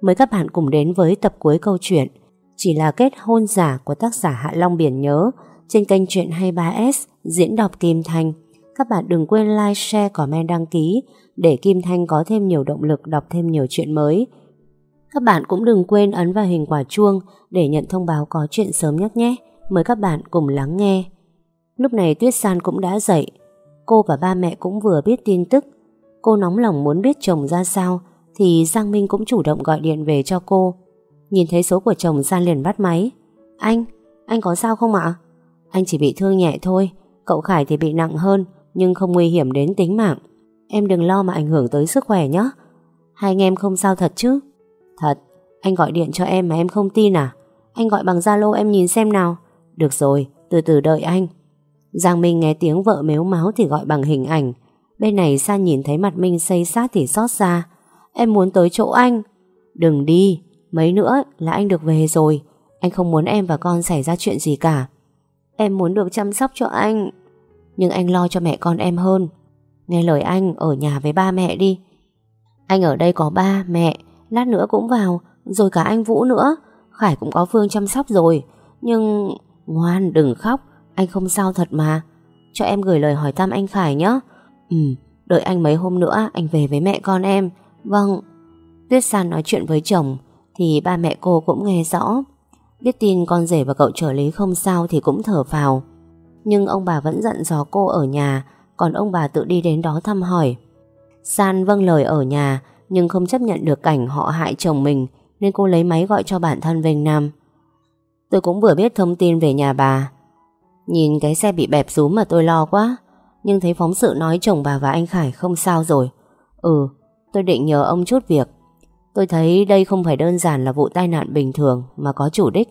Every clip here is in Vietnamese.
Mời các bạn cùng đến với tập cuối câu chuyện Chỉ là kết hôn giả của tác giả Hạ Long Biển Nhớ trên kênh truyện 23S diễn đọc Kim Thanh. Các bạn đừng quên like, share, comment, đăng ký để Kim Thanh có thêm nhiều động lực đọc thêm nhiều chuyện mới. Các bạn cũng đừng quên ấn vào hình quả chuông để nhận thông báo có chuyện sớm nhất nhé. Mời các bạn cùng lắng nghe. Lúc này Tuyết San cũng đã dậy. Cô và ba mẹ cũng vừa biết tin tức. Cô nóng lòng muốn biết chồng ra sao thì Giang Minh cũng chủ động gọi điện về cho cô. Nhìn thấy số của chồng San liền bắt máy. Anh, anh có sao không ạ? Anh chỉ bị thương nhẹ thôi, cậu Khải thì bị nặng hơn nhưng không nguy hiểm đến tính mạng. Em đừng lo mà ảnh hưởng tới sức khỏe nhé. Hai anh em không sao thật chứ? Thật, anh gọi điện cho em mà em không tin à? Anh gọi bằng Zalo em nhìn xem nào. Được rồi, từ từ đợi anh. Giang Minh nghe tiếng vợ mếu máu thì gọi bằng hình ảnh. Bên này San nhìn thấy mặt Minh xây sát thì xót xa. Em muốn tới chỗ anh. Đừng đi, mấy nữa là anh được về rồi. Anh không muốn em và con xảy ra chuyện gì cả. Em muốn được chăm sóc cho anh. Nhưng anh lo cho mẹ con em hơn. Nghe lời anh ở nhà với ba mẹ đi. Anh ở đây có ba, mẹ, lát nữa cũng vào, rồi cả anh Vũ nữa. Khải cũng có Phương chăm sóc rồi. Nhưng... Ngoan, đừng khóc, anh không sao thật mà. Cho em gửi lời hỏi thăm anh Khải nhé. Ừ, đợi anh mấy hôm nữa anh về với mẹ con em. Vâng. Tuyết San nói chuyện với chồng thì ba mẹ cô cũng nghe rõ. Biết tin con rể và cậu trở lý không sao thì cũng thở phào. Nhưng ông bà vẫn dặn dò cô ở nhà, còn ông bà tự đi đến đó thăm hỏi. San vâng lời ở nhà, nhưng không chấp nhận được cảnh họ hại chồng mình, nên cô lấy máy gọi cho bản thân Vinh Nam. Tôi cũng vừa biết thông tin về nhà bà. Nhìn cái xe bị bẹp rúm mà tôi lo quá, nhưng thấy phóng sự nói chồng bà và anh Khải không sao rồi. Ừ, tôi định nhờ ông chút việc. Tôi thấy đây không phải đơn giản là vụ tai nạn bình thường mà có chủ đích.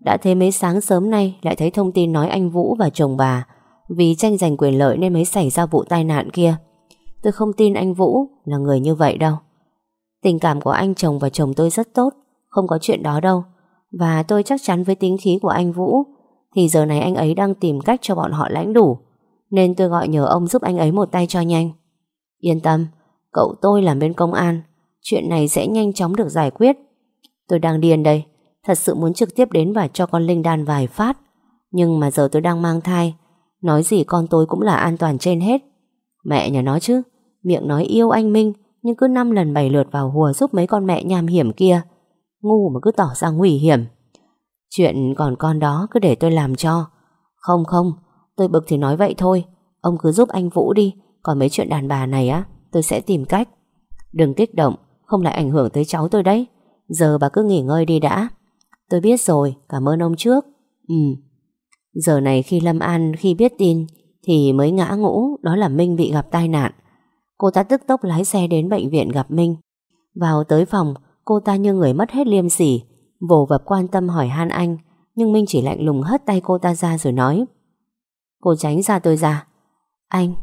Đã thế mấy sáng sớm nay lại thấy thông tin nói anh Vũ và chồng bà vì tranh giành quyền lợi nên mới xảy ra vụ tai nạn kia. Tôi không tin anh Vũ là người như vậy đâu. Tình cảm của anh chồng và chồng tôi rất tốt, không có chuyện đó đâu. Và tôi chắc chắn với tính khí của anh Vũ thì giờ này anh ấy đang tìm cách cho bọn họ lãnh đủ. Nên tôi gọi nhờ ông giúp anh ấy một tay cho nhanh. Yên tâm, cậu tôi làm bên công an, chuyện này sẽ nhanh chóng được giải quyết. Tôi đang điên đây, thật sự muốn trực tiếp đến và cho con Linh đan vài phát. Nhưng mà giờ tôi đang mang thai, nói gì con tôi cũng là an toàn trên hết. Mẹ nhà nó chứ, miệng nói yêu anh Minh, nhưng cứ năm lần bảy lượt vào hùa giúp mấy con mẹ nham hiểm kia. Ngu mà cứ tỏ ra nguy hiểm. Chuyện còn con đó cứ để tôi làm cho. Không không, tôi bực thì nói vậy thôi. Ông cứ giúp anh Vũ đi, còn mấy chuyện đàn bà này á, tôi sẽ tìm cách. Đừng kích động, không lại ảnh hưởng tới cháu tôi đấy. Giờ bà cứ nghỉ ngơi đi đã. Tôi biết rồi, cảm ơn ông trước. Ừ. Giờ này khi Lâm An khi biết tin thì mới ngã ngũ đó là Minh bị gặp tai nạn. Cô ta tức tốc lái xe đến bệnh viện gặp Minh. Vào tới phòng, cô ta như người mất hết liêm sỉ, vồ vập quan tâm hỏi han anh, nhưng Minh chỉ lạnh lùng hất tay cô ta ra rồi nói. Cô tránh ra tôi ra. Anh,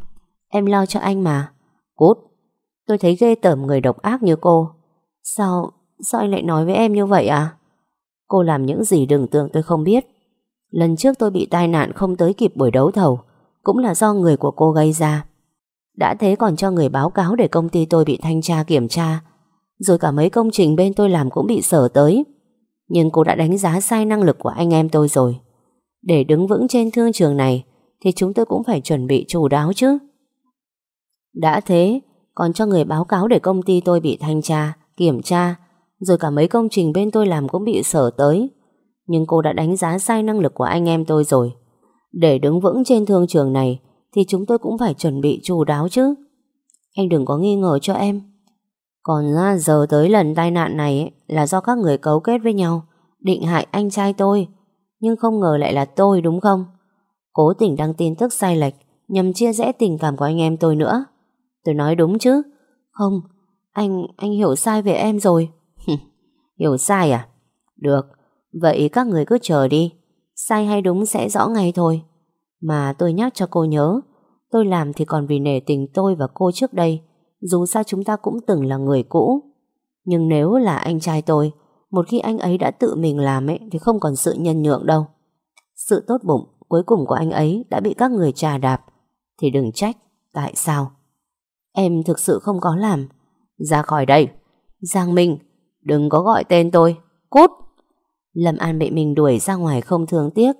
em lo cho anh mà. Cút, tôi thấy ghê tởm người độc ác như cô. Sao, sao anh lại nói với em như vậy à? Cô làm những gì đừng tưởng tôi không biết. Lần trước tôi bị tai nạn không tới kịp buổi đấu thầu, cũng là do người của cô gây ra. Đã thế còn cho người báo cáo để công ty tôi bị thanh tra kiểm tra, rồi cả mấy công trình bên tôi làm cũng bị sở tới. Nhưng cô đã đánh giá sai năng lực của anh em tôi rồi. Để đứng vững trên thương trường này, thì chúng tôi cũng phải chuẩn bị chủ đáo chứ. Đã thế, còn cho người báo cáo để công ty tôi bị thanh tra, kiểm tra, rồi cả mấy công trình bên tôi làm cũng bị sở tới. Nhưng cô đã đánh giá sai năng lực của anh em tôi rồi. Để đứng vững trên thương trường này thì chúng tôi cũng phải chuẩn bị chu đáo chứ. Anh đừng có nghi ngờ cho em. Còn ra giờ tới lần tai nạn này là do các người cấu kết với nhau, định hại anh trai tôi. Nhưng không ngờ lại là tôi đúng không? Cố tình đăng tin tức sai lệch nhằm chia rẽ tình cảm của anh em tôi nữa. Tôi nói đúng chứ? Không, anh, anh hiểu sai về em rồi. hiểu sai à? Được, vậy các người cứ chờ đi. Sai hay đúng sẽ rõ ngay thôi. Mà tôi nhắc cho cô nhớ, tôi làm thì còn vì nể tình tôi và cô trước đây. Dù sao chúng ta cũng từng là người cũ. Nhưng nếu là anh trai tôi, một khi anh ấy đã tự mình làm ấy thì không còn sự nhân nhượng đâu. Sự tốt bụng cuối cùng của anh ấy đã bị các người trà đạp thì đừng trách tại sao. Em thực sự không có làm. Ra khỏi đây. Giang Minh, Đừng có gọi tên tôi. Cút! Lâm An bị mình đuổi ra ngoài không thương tiếc.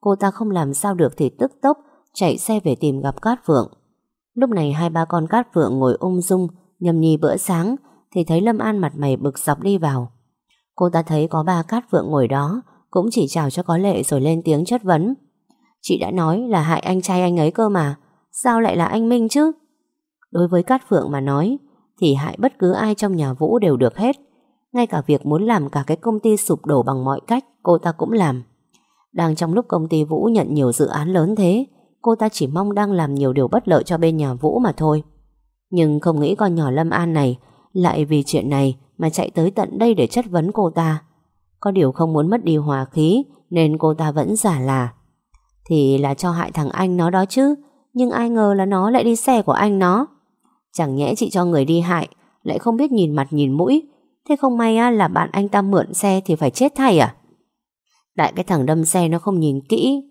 Cô ta không làm sao được thì tức tốc Chạy xe về tìm gặp Cát Phượng. Lúc này hai ba con Cát Phượng ngồi ung dung Nhầm nhì bữa sáng Thì thấy Lâm An mặt mày bực dọc đi vào. Cô ta thấy có ba Cát Phượng ngồi đó Cũng chỉ chào cho có lệ rồi lên tiếng chất vấn. Chị đã nói là hại anh trai anh ấy cơ mà Sao lại là anh Minh chứ? Đối với Cát Phượng mà nói, Thì hại bất cứ ai trong nhà Vũ đều được hết. Ngay cả việc muốn làm cả cái công ty sụp đổ bằng mọi cách, Cô ta cũng làm. Đang trong lúc công ty Vũ nhận nhiều dự án lớn thế, Cô ta chỉ mong đang làm nhiều điều bất lợi cho bên nhà Vũ mà thôi. Nhưng không nghĩ con nhỏ Lâm An này Lại vì chuyện này Mà chạy tới tận đây để chất vấn cô ta. Có điều không muốn mất đi hòa khí, Nên cô ta vẫn giả là. Thì là cho hại thằng anh nó đó chứ, Nhưng ai ngờ là nó lại đi xe của anh nó. Chẳng nhẽ chị cho người đi hại Lại không biết nhìn mặt nhìn mũi. Thế không may á, là bạn anh ta mượn xe Thì phải chết thay à? Đại cái thằng đâm xe nó không nhìn kỹ.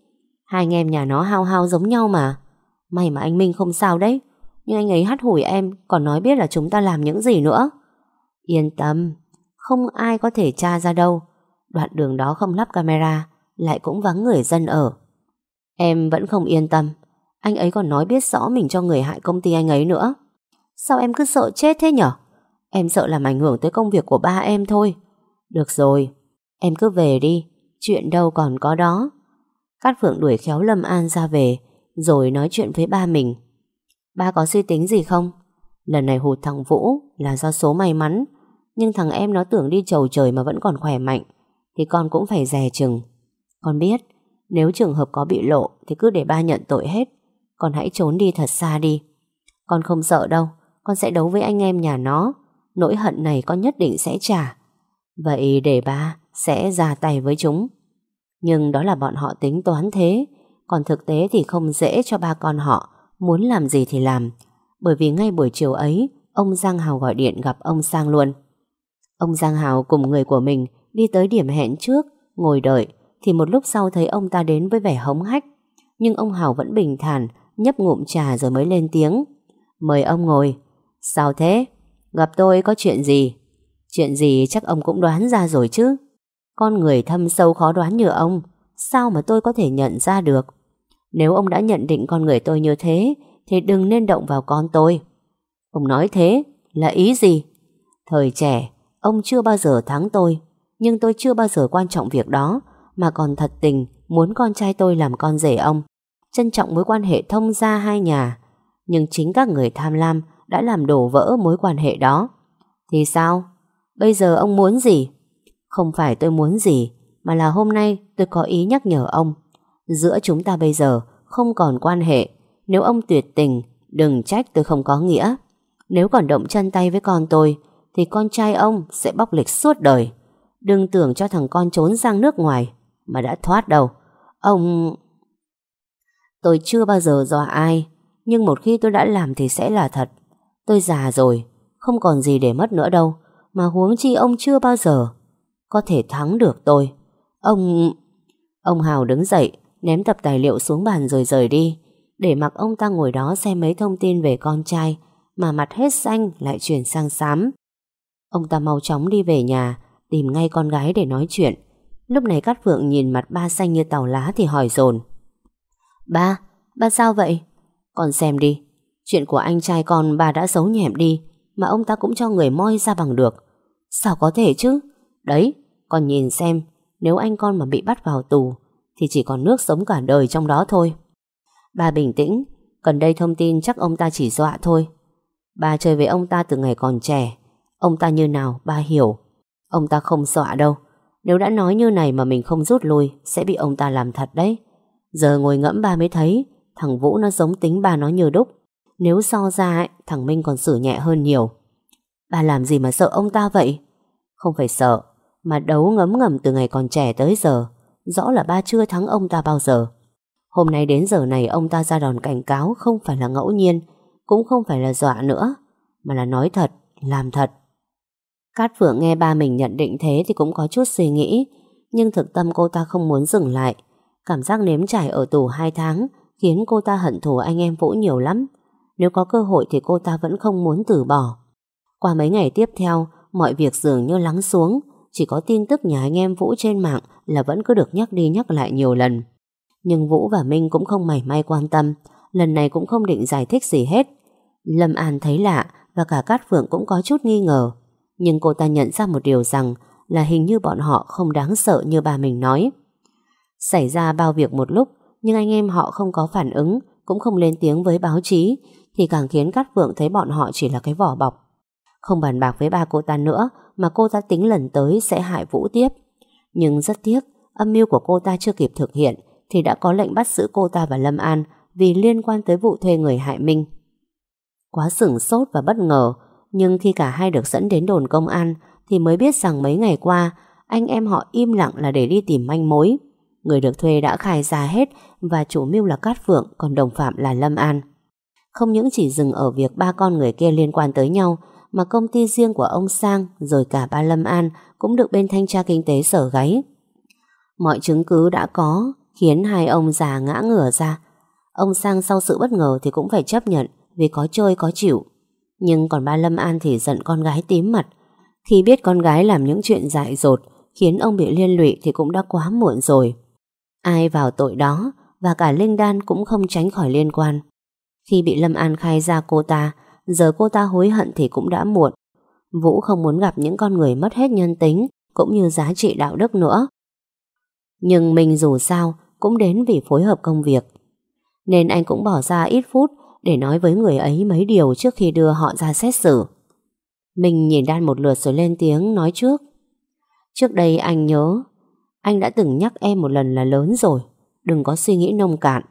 Hai anh em nhà nó hao hao giống nhau mà. May mà anh Minh không sao đấy. Nhưng anh ấy hắt hủi em Còn nói biết là chúng ta làm những gì nữa. Yên tâm Không ai có thể tra ra đâu. Đoạn đường đó không lắp camera Lại cũng vắng người dân ở. Em vẫn không yên tâm. Anh ấy còn nói biết rõ mình cho người hại công ty anh ấy nữa. Sao em cứ sợ chết thế nhở? Em sợ làm ảnh hưởng tới công việc của ba em thôi. Được rồi, Em cứ về đi, Chuyện đâu còn có đó. Cát Phượng đuổi khéo Lâm An ra về, Rồi nói chuyện với ba mình. Ba có suy tính gì không? Lần này hụt thằng Vũ là do số may mắn, Nhưng thằng em nó tưởng đi chầu trời Mà vẫn còn khỏe mạnh, Thì con cũng phải dè chừng. Con biết, nếu trường hợp có bị lộ Thì cứ để ba nhận tội hết, Con hãy trốn đi thật xa đi. Con không sợ đâu. Con sẽ đấu với anh em nhà nó. Nỗi hận này con nhất định sẽ trả. Vậy để ba sẽ ra tay với chúng. Nhưng đó là bọn họ tính toán thế. Còn thực tế thì không dễ cho ba con họ Muốn làm gì thì làm. Bởi vì ngay buổi chiều ấy, Ông Giang Hào gọi điện gặp ông Sang luôn. Ông Giang Hào cùng người của mình Đi tới điểm hẹn trước, Ngồi đợi, Thì một lúc sau thấy ông ta đến với vẻ hống hách. Nhưng ông Hào vẫn bình thản, Nhấp ngụm trà rồi mới lên tiếng. Mời ông ngồi Sao thế? Gặp tôi có chuyện gì? Chuyện gì chắc ông cũng đoán ra rồi chứ. Con người thâm sâu khó đoán như ông, Sao mà tôi có thể nhận ra được? Nếu ông đã nhận định con người tôi như thế, Thì đừng nên động vào con tôi. Ông nói thế Là ý gì? Thời trẻ, Ông chưa bao giờ thắng tôi, Nhưng tôi chưa bao giờ quan trọng việc đó, Mà còn thật tình Muốn con trai tôi làm con rể ông, Trân trọng mối quan hệ thông gia hai nhà. Nhưng chính các người tham lam đã làm đổ vỡ mối quan hệ đó Thì sao Bây giờ ông muốn gì không phải tôi muốn gì, mà là hôm nay tôi có ý nhắc nhở ông. Giữa chúng ta bây giờ không còn quan hệ. Nếu ông tuyệt tình, đừng trách tôi không có nghĩa. Nếu còn động chân tay với con tôi, thì con trai ông sẽ bóc lịch suốt đời. Đừng tưởng cho thằng con trốn sang nước ngoài, mà đã thoát đâu. Ông... Tôi chưa bao giờ dọa ai, nhưng một khi tôi đã làm thì sẽ là thật. Tôi già rồi, không còn gì để mất nữa đâu, mà huống chi ông chưa bao giờ có thể thắng được tôi. Ông... Ông Hào đứng dậy, ném tập tài liệu xuống bàn rồi rời đi, để mặc ông ta ngồi đó xem mấy thông tin về con trai, mà mặt hết xanh lại chuyển sang xám. Ông ta mau chóng đi về nhà, tìm ngay con gái để nói chuyện. Lúc này Cát Phượng nhìn mặt ba xanh như tàu lá thì hỏi dồn Ba, ba sao vậy? Con xem đi, chuyện của anh trai con bà đã giấu nhẹm đi, mà ông ta cũng cho người moi ra bằng được. Sao có thể chứ? Đấy, con nhìn xem, nếu anh con mà bị bắt vào tù, thì chỉ còn nước sống cả đời trong đó thôi. bà bình tĩnh, gần đây thông tin chắc ông ta chỉ dọa thôi. bà chơi với ông ta từ ngày còn trẻ, ông ta như nào ba hiểu. Ông ta không dọa đâu, nếu đã nói như này mà mình không rút lui, sẽ bị ông ta làm thật đấy. Giờ ngồi ngẫm ba mới thấy, thằng Vũ nó giống tính ba nó như đúc. Nếu so ra, thằng Minh còn xử nhẹ hơn nhiều. Ba làm gì mà sợ ông ta vậy? Không phải sợ, mà đấu ngấm ngầm từ ngày còn trẻ tới giờ. Rõ là ba chưa thắng ông ta bao giờ. Hôm nay đến giờ này ông ta ra đòn cảnh cáo không phải là ngẫu nhiên, cũng không phải là dọa nữa, mà là nói thật, làm thật. Cát Phượng nghe ba mình nhận định thế thì cũng có chút suy nghĩ, nhưng thực tâm cô ta không muốn dừng lại. Cảm giác nếm trải ở tù 2 tháng khiến cô ta hận thù anh em Vũ nhiều lắm. Nếu có cơ hội thì cô ta vẫn không muốn từ bỏ. Qua mấy ngày tiếp theo, mọi việc dường như lắng xuống, chỉ có tin tức nhà anh em Vũ trên mạng là vẫn cứ được nhắc đi nhắc lại nhiều lần. Nhưng Vũ và Minh cũng không mảy may quan tâm, lần này cũng không định giải thích gì hết. Lâm An thấy lạ và cả Cát Phượng cũng có chút nghi ngờ. Nhưng cô ta nhận ra một điều rằng là hình như bọn họ không đáng sợ như bà mình nói. Xảy ra bao việc một lúc, nhưng anh em họ không có phản ứng, cũng không lên tiếng với báo chí, thì càng khiến Cát Phượng thấy bọn họ chỉ là cái vỏ bọc. Không bàn bạc với ba cô ta nữa, mà cô ta tính lần tới sẽ hại Vũ tiếp. Nhưng rất tiếc, âm mưu của cô ta chưa kịp thực hiện, thì đã có lệnh bắt giữ cô ta và Lâm An vì liên quan tới vụ thuê người hại Minh. Quá sửng sốt và bất ngờ, nhưng khi cả hai được dẫn đến đồn công an thì mới biết rằng mấy ngày qua anh em họ im lặng là để đi tìm manh mối. Người được thuê đã khai ra hết và chủ mưu là Cát Phượng còn đồng phạm là Lâm An. Không những chỉ dừng ở việc ba con người kia liên quan tới nhau, mà công ty riêng của ông Sang, rồi cả ba Lâm An cũng được bên thanh tra kinh tế sở gáy. Mọi chứng cứ đã có, khiến hai ông già ngã ngửa ra. Ông Sang sau sự bất ngờ thì cũng phải chấp nhận vì có chơi có chịu. Nhưng còn ba Lâm An thì giận con gái tím mặt. Khi biết con gái làm những chuyện dại dột, khiến ông bị liên lụy thì cũng đã quá muộn rồi. Ai vào tội đó, và cả Linh Đan cũng không tránh khỏi liên quan. Khi bị Lâm An khai ra cô ta, giờ cô ta hối hận thì cũng đã muộn. Vũ không muốn gặp những con người mất hết nhân tính cũng như giá trị đạo đức nữa. Nhưng mình dù sao cũng đến vì phối hợp công việc. Nên anh cũng bỏ ra ít phút để nói với người ấy mấy điều trước khi đưa họ ra xét xử. Mình nhìn Đan một lượt rồi lên tiếng nói trước. Trước đây anh nhớ, anh đã từng nhắc em một lần là lớn rồi, đừng có suy nghĩ nông cạn.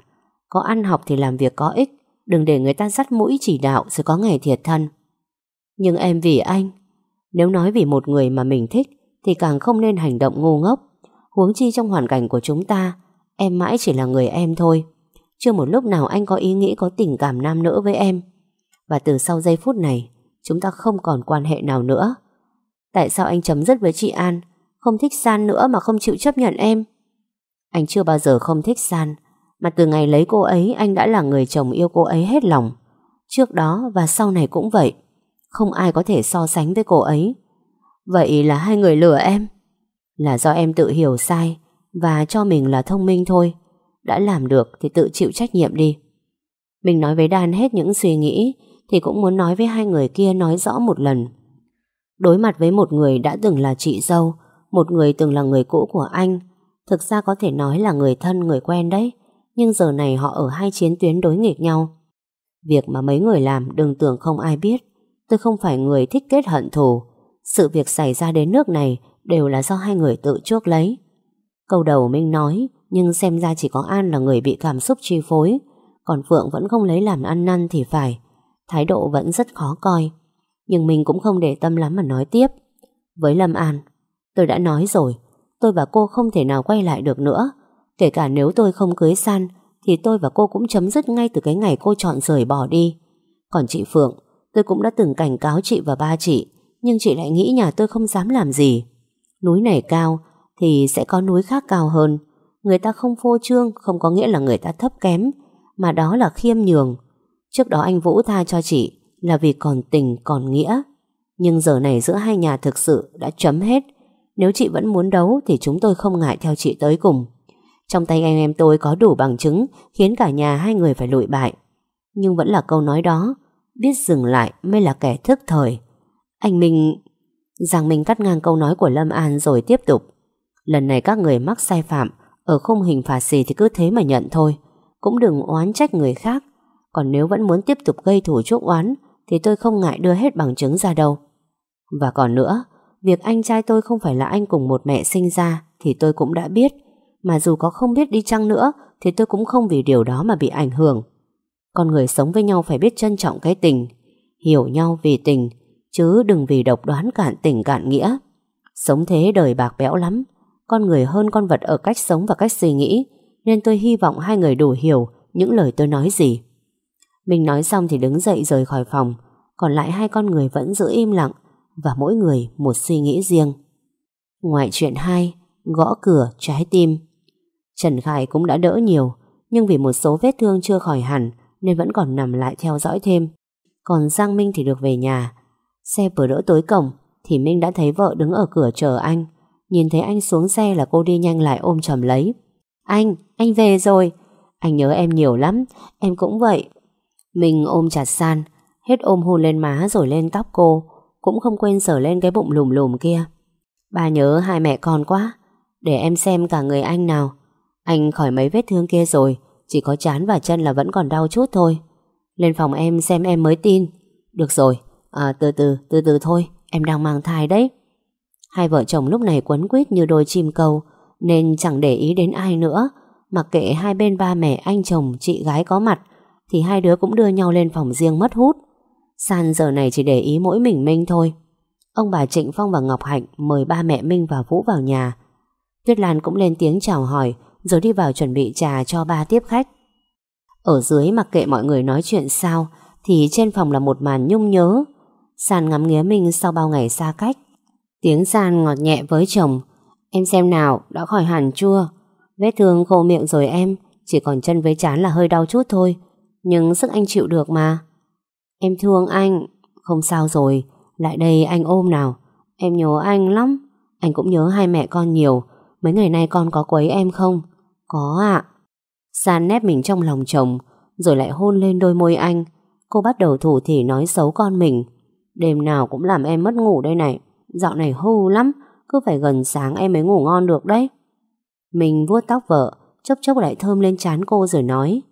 Có ăn học thì làm việc có ích, đừng để người ta dắt mũi chỉ đạo rồi có ngày thiệt thân. Nhưng em vì anh, nếu nói vì một người mà mình thích thì càng không nên hành động ngu ngốc. Huống chi trong hoàn cảnh của chúng ta, em mãi chỉ là người em thôi. Chưa một lúc nào anh có ý nghĩ có tình cảm nam nữ với em. Và từ sau giây phút này, chúng ta không còn quan hệ nào nữa. Tại sao anh chấm dứt với chị An, không thích San nữa mà không chịu chấp nhận em? Anh chưa bao giờ không thích San, mà từ ngày lấy cô ấy anh đã là người chồng yêu cô ấy hết lòng. Trước đó và sau này cũng vậy. Không ai có thể so sánh với cô ấy. Vậy là hai người lừa em. Là do em tự hiểu sai và cho mình là thông minh thôi. Đã làm được thì tự chịu trách nhiệm đi. Mình nói với Đan hết những suy nghĩ thì cũng muốn nói với hai người kia nói rõ một lần. Đối mặt với một người đã từng là chị dâu, một người từng là người cũ của anh, thực ra có thể nói là người thân, người quen đấy, nhưng giờ này họ ở hai chiến tuyến đối nghịch nhau. Việc mà mấy người làm đừng tưởng không ai biết, tôi không phải người thích kết hận thù. Sự việc xảy ra đến nước này đều là do hai người tự chuốc lấy. Câu đầu Minh nói, nhưng xem ra chỉ có An là người bị cảm xúc chi phối, còn Phượng vẫn không lấy làm ăn năn thì phải. Thái độ vẫn rất khó coi. Nhưng mình cũng không để tâm lắm mà nói tiếp. Với Lâm An, tôi đã nói rồi, tôi và cô không thể nào quay lại được nữa. Kể cả nếu tôi không cưới San, thì tôi và cô cũng chấm dứt ngay từ cái ngày cô chọn rời bỏ đi. Còn chị Phượng, tôi cũng đã từng cảnh cáo chị và ba chị, nhưng chị lại nghĩ nhà tôi không dám làm gì. Núi này cao, thì sẽ có núi khác cao hơn. Người ta không phô trương không có nghĩa là người ta thấp kém, mà đó là khiêm nhường. Trước đó anh Vũ tha cho chị là vì còn tình còn nghĩa. Nhưng giờ này giữa hai nhà thực sự đã chấm hết. Nếu chị vẫn muốn đấu thì chúng tôi không ngại theo chị tới cùng. Trong tay anh em tôi có đủ bằng chứng khiến cả nhà hai người phải lụi bại. Nhưng vẫn là câu nói đó, biết dừng lại mới là kẻ thức thời. Anh Minh... Giang Minh cắt ngang câu nói của Lâm An rồi tiếp tục. Lần này các người mắc sai phạm, ở không hình phạt gì thì cứ thế mà nhận thôi. Cũng đừng oán trách người khác. Còn nếu vẫn muốn tiếp tục gây thủ chuốc oán, thì tôi không ngại đưa hết bằng chứng ra đâu. Và còn nữa, việc anh trai tôi không phải là anh cùng một mẹ sinh ra thì tôi cũng đã biết. Mà dù có không biết đi chăng nữa thì tôi cũng không vì điều đó mà bị ảnh hưởng. Con người sống với nhau phải biết trân trọng cái tình, hiểu nhau vì tình, chứ đừng vì độc đoán cạn tình cạn nghĩa. Sống thế đời bạc bẽo lắm, con người hơn con vật ở cách sống và cách suy nghĩ, nên tôi hy vọng hai người đủ hiểu những lời tôi nói gì. Mình nói xong thì đứng dậy rời khỏi phòng, còn lại hai con người vẫn giữ im lặng và mỗi người một suy nghĩ riêng. Ngoài chuyện hai, gõ cửa, trái tim. Trần Khải cũng đã đỡ nhiều, nhưng vì một số vết thương chưa khỏi hẳn nên vẫn còn nằm lại theo dõi thêm. Còn Giang Minh thì được về nhà. Xe vừa đỡ tới cổng Thì Minh đã thấy vợ đứng ở cửa chờ anh. Nhìn thấy anh xuống xe là cô đi nhanh lại ôm chầm lấy. Anh, anh về rồi. Anh nhớ em nhiều lắm Em cũng vậy. Mình ôm chặt San Hết ôm hôn lên má rồi lên tóc cô Cũng không quên sờ lên cái bụng lùm lùm kia. Ba nhớ hai mẹ con quá Để em xem cả người anh nào. Anh khỏi mấy vết thương kia rồi Chỉ có chán và chân là vẫn còn đau chút thôi. Lên phòng em xem em mới tin. Được rồi À từ từ, từ từ thôi Em đang mang thai đấy. Hai vợ chồng lúc này quấn quýt như đôi chim câu Nên chẳng để ý đến ai nữa. Mặc kệ hai bên ba mẹ anh chồng Chị gái có mặt Thì hai đứa cũng đưa nhau lên phòng riêng mất hút. San giờ này chỉ để ý mỗi mình Minh thôi. Ông bà Trịnh Phong và Ngọc Hạnh Mời ba mẹ Minh và Vũ vào nhà. Tuyết Lan cũng lên tiếng chào hỏi rồi đi vào chuẩn bị trà cho ba tiếp khách. Ở dưới mặc kệ mọi người nói chuyện sao Thì trên phòng là một màn nhung nhớ. Sàn ngắm nghía mình sau bao ngày xa cách. Tiếng San ngọt nhẹ với chồng. Em xem nào, đã khỏi hẳn chưa? Vết thương khô miệng rồi em Chỉ còn chân với chán là hơi đau chút thôi. Nhưng sức anh chịu được mà. Em thương anh. Không sao rồi, lại đây anh ôm nào. Em nhớ anh lắm. Anh cũng nhớ hai mẹ con nhiều. Mấy ngày nay con có quấy em không? Có ạ. San nép mình trong lòng chồng, Rồi lại hôn lên đôi môi anh. Cô bắt đầu thủ thì nói xấu con mình. Đêm nào cũng làm em mất ngủ đây này. Dạo này hư lắm, Cứ phải gần sáng em mới ngủ ngon được đấy. Mình vuốt tóc vợ, Chốc chốc lại thơm lên trán cô rồi nói.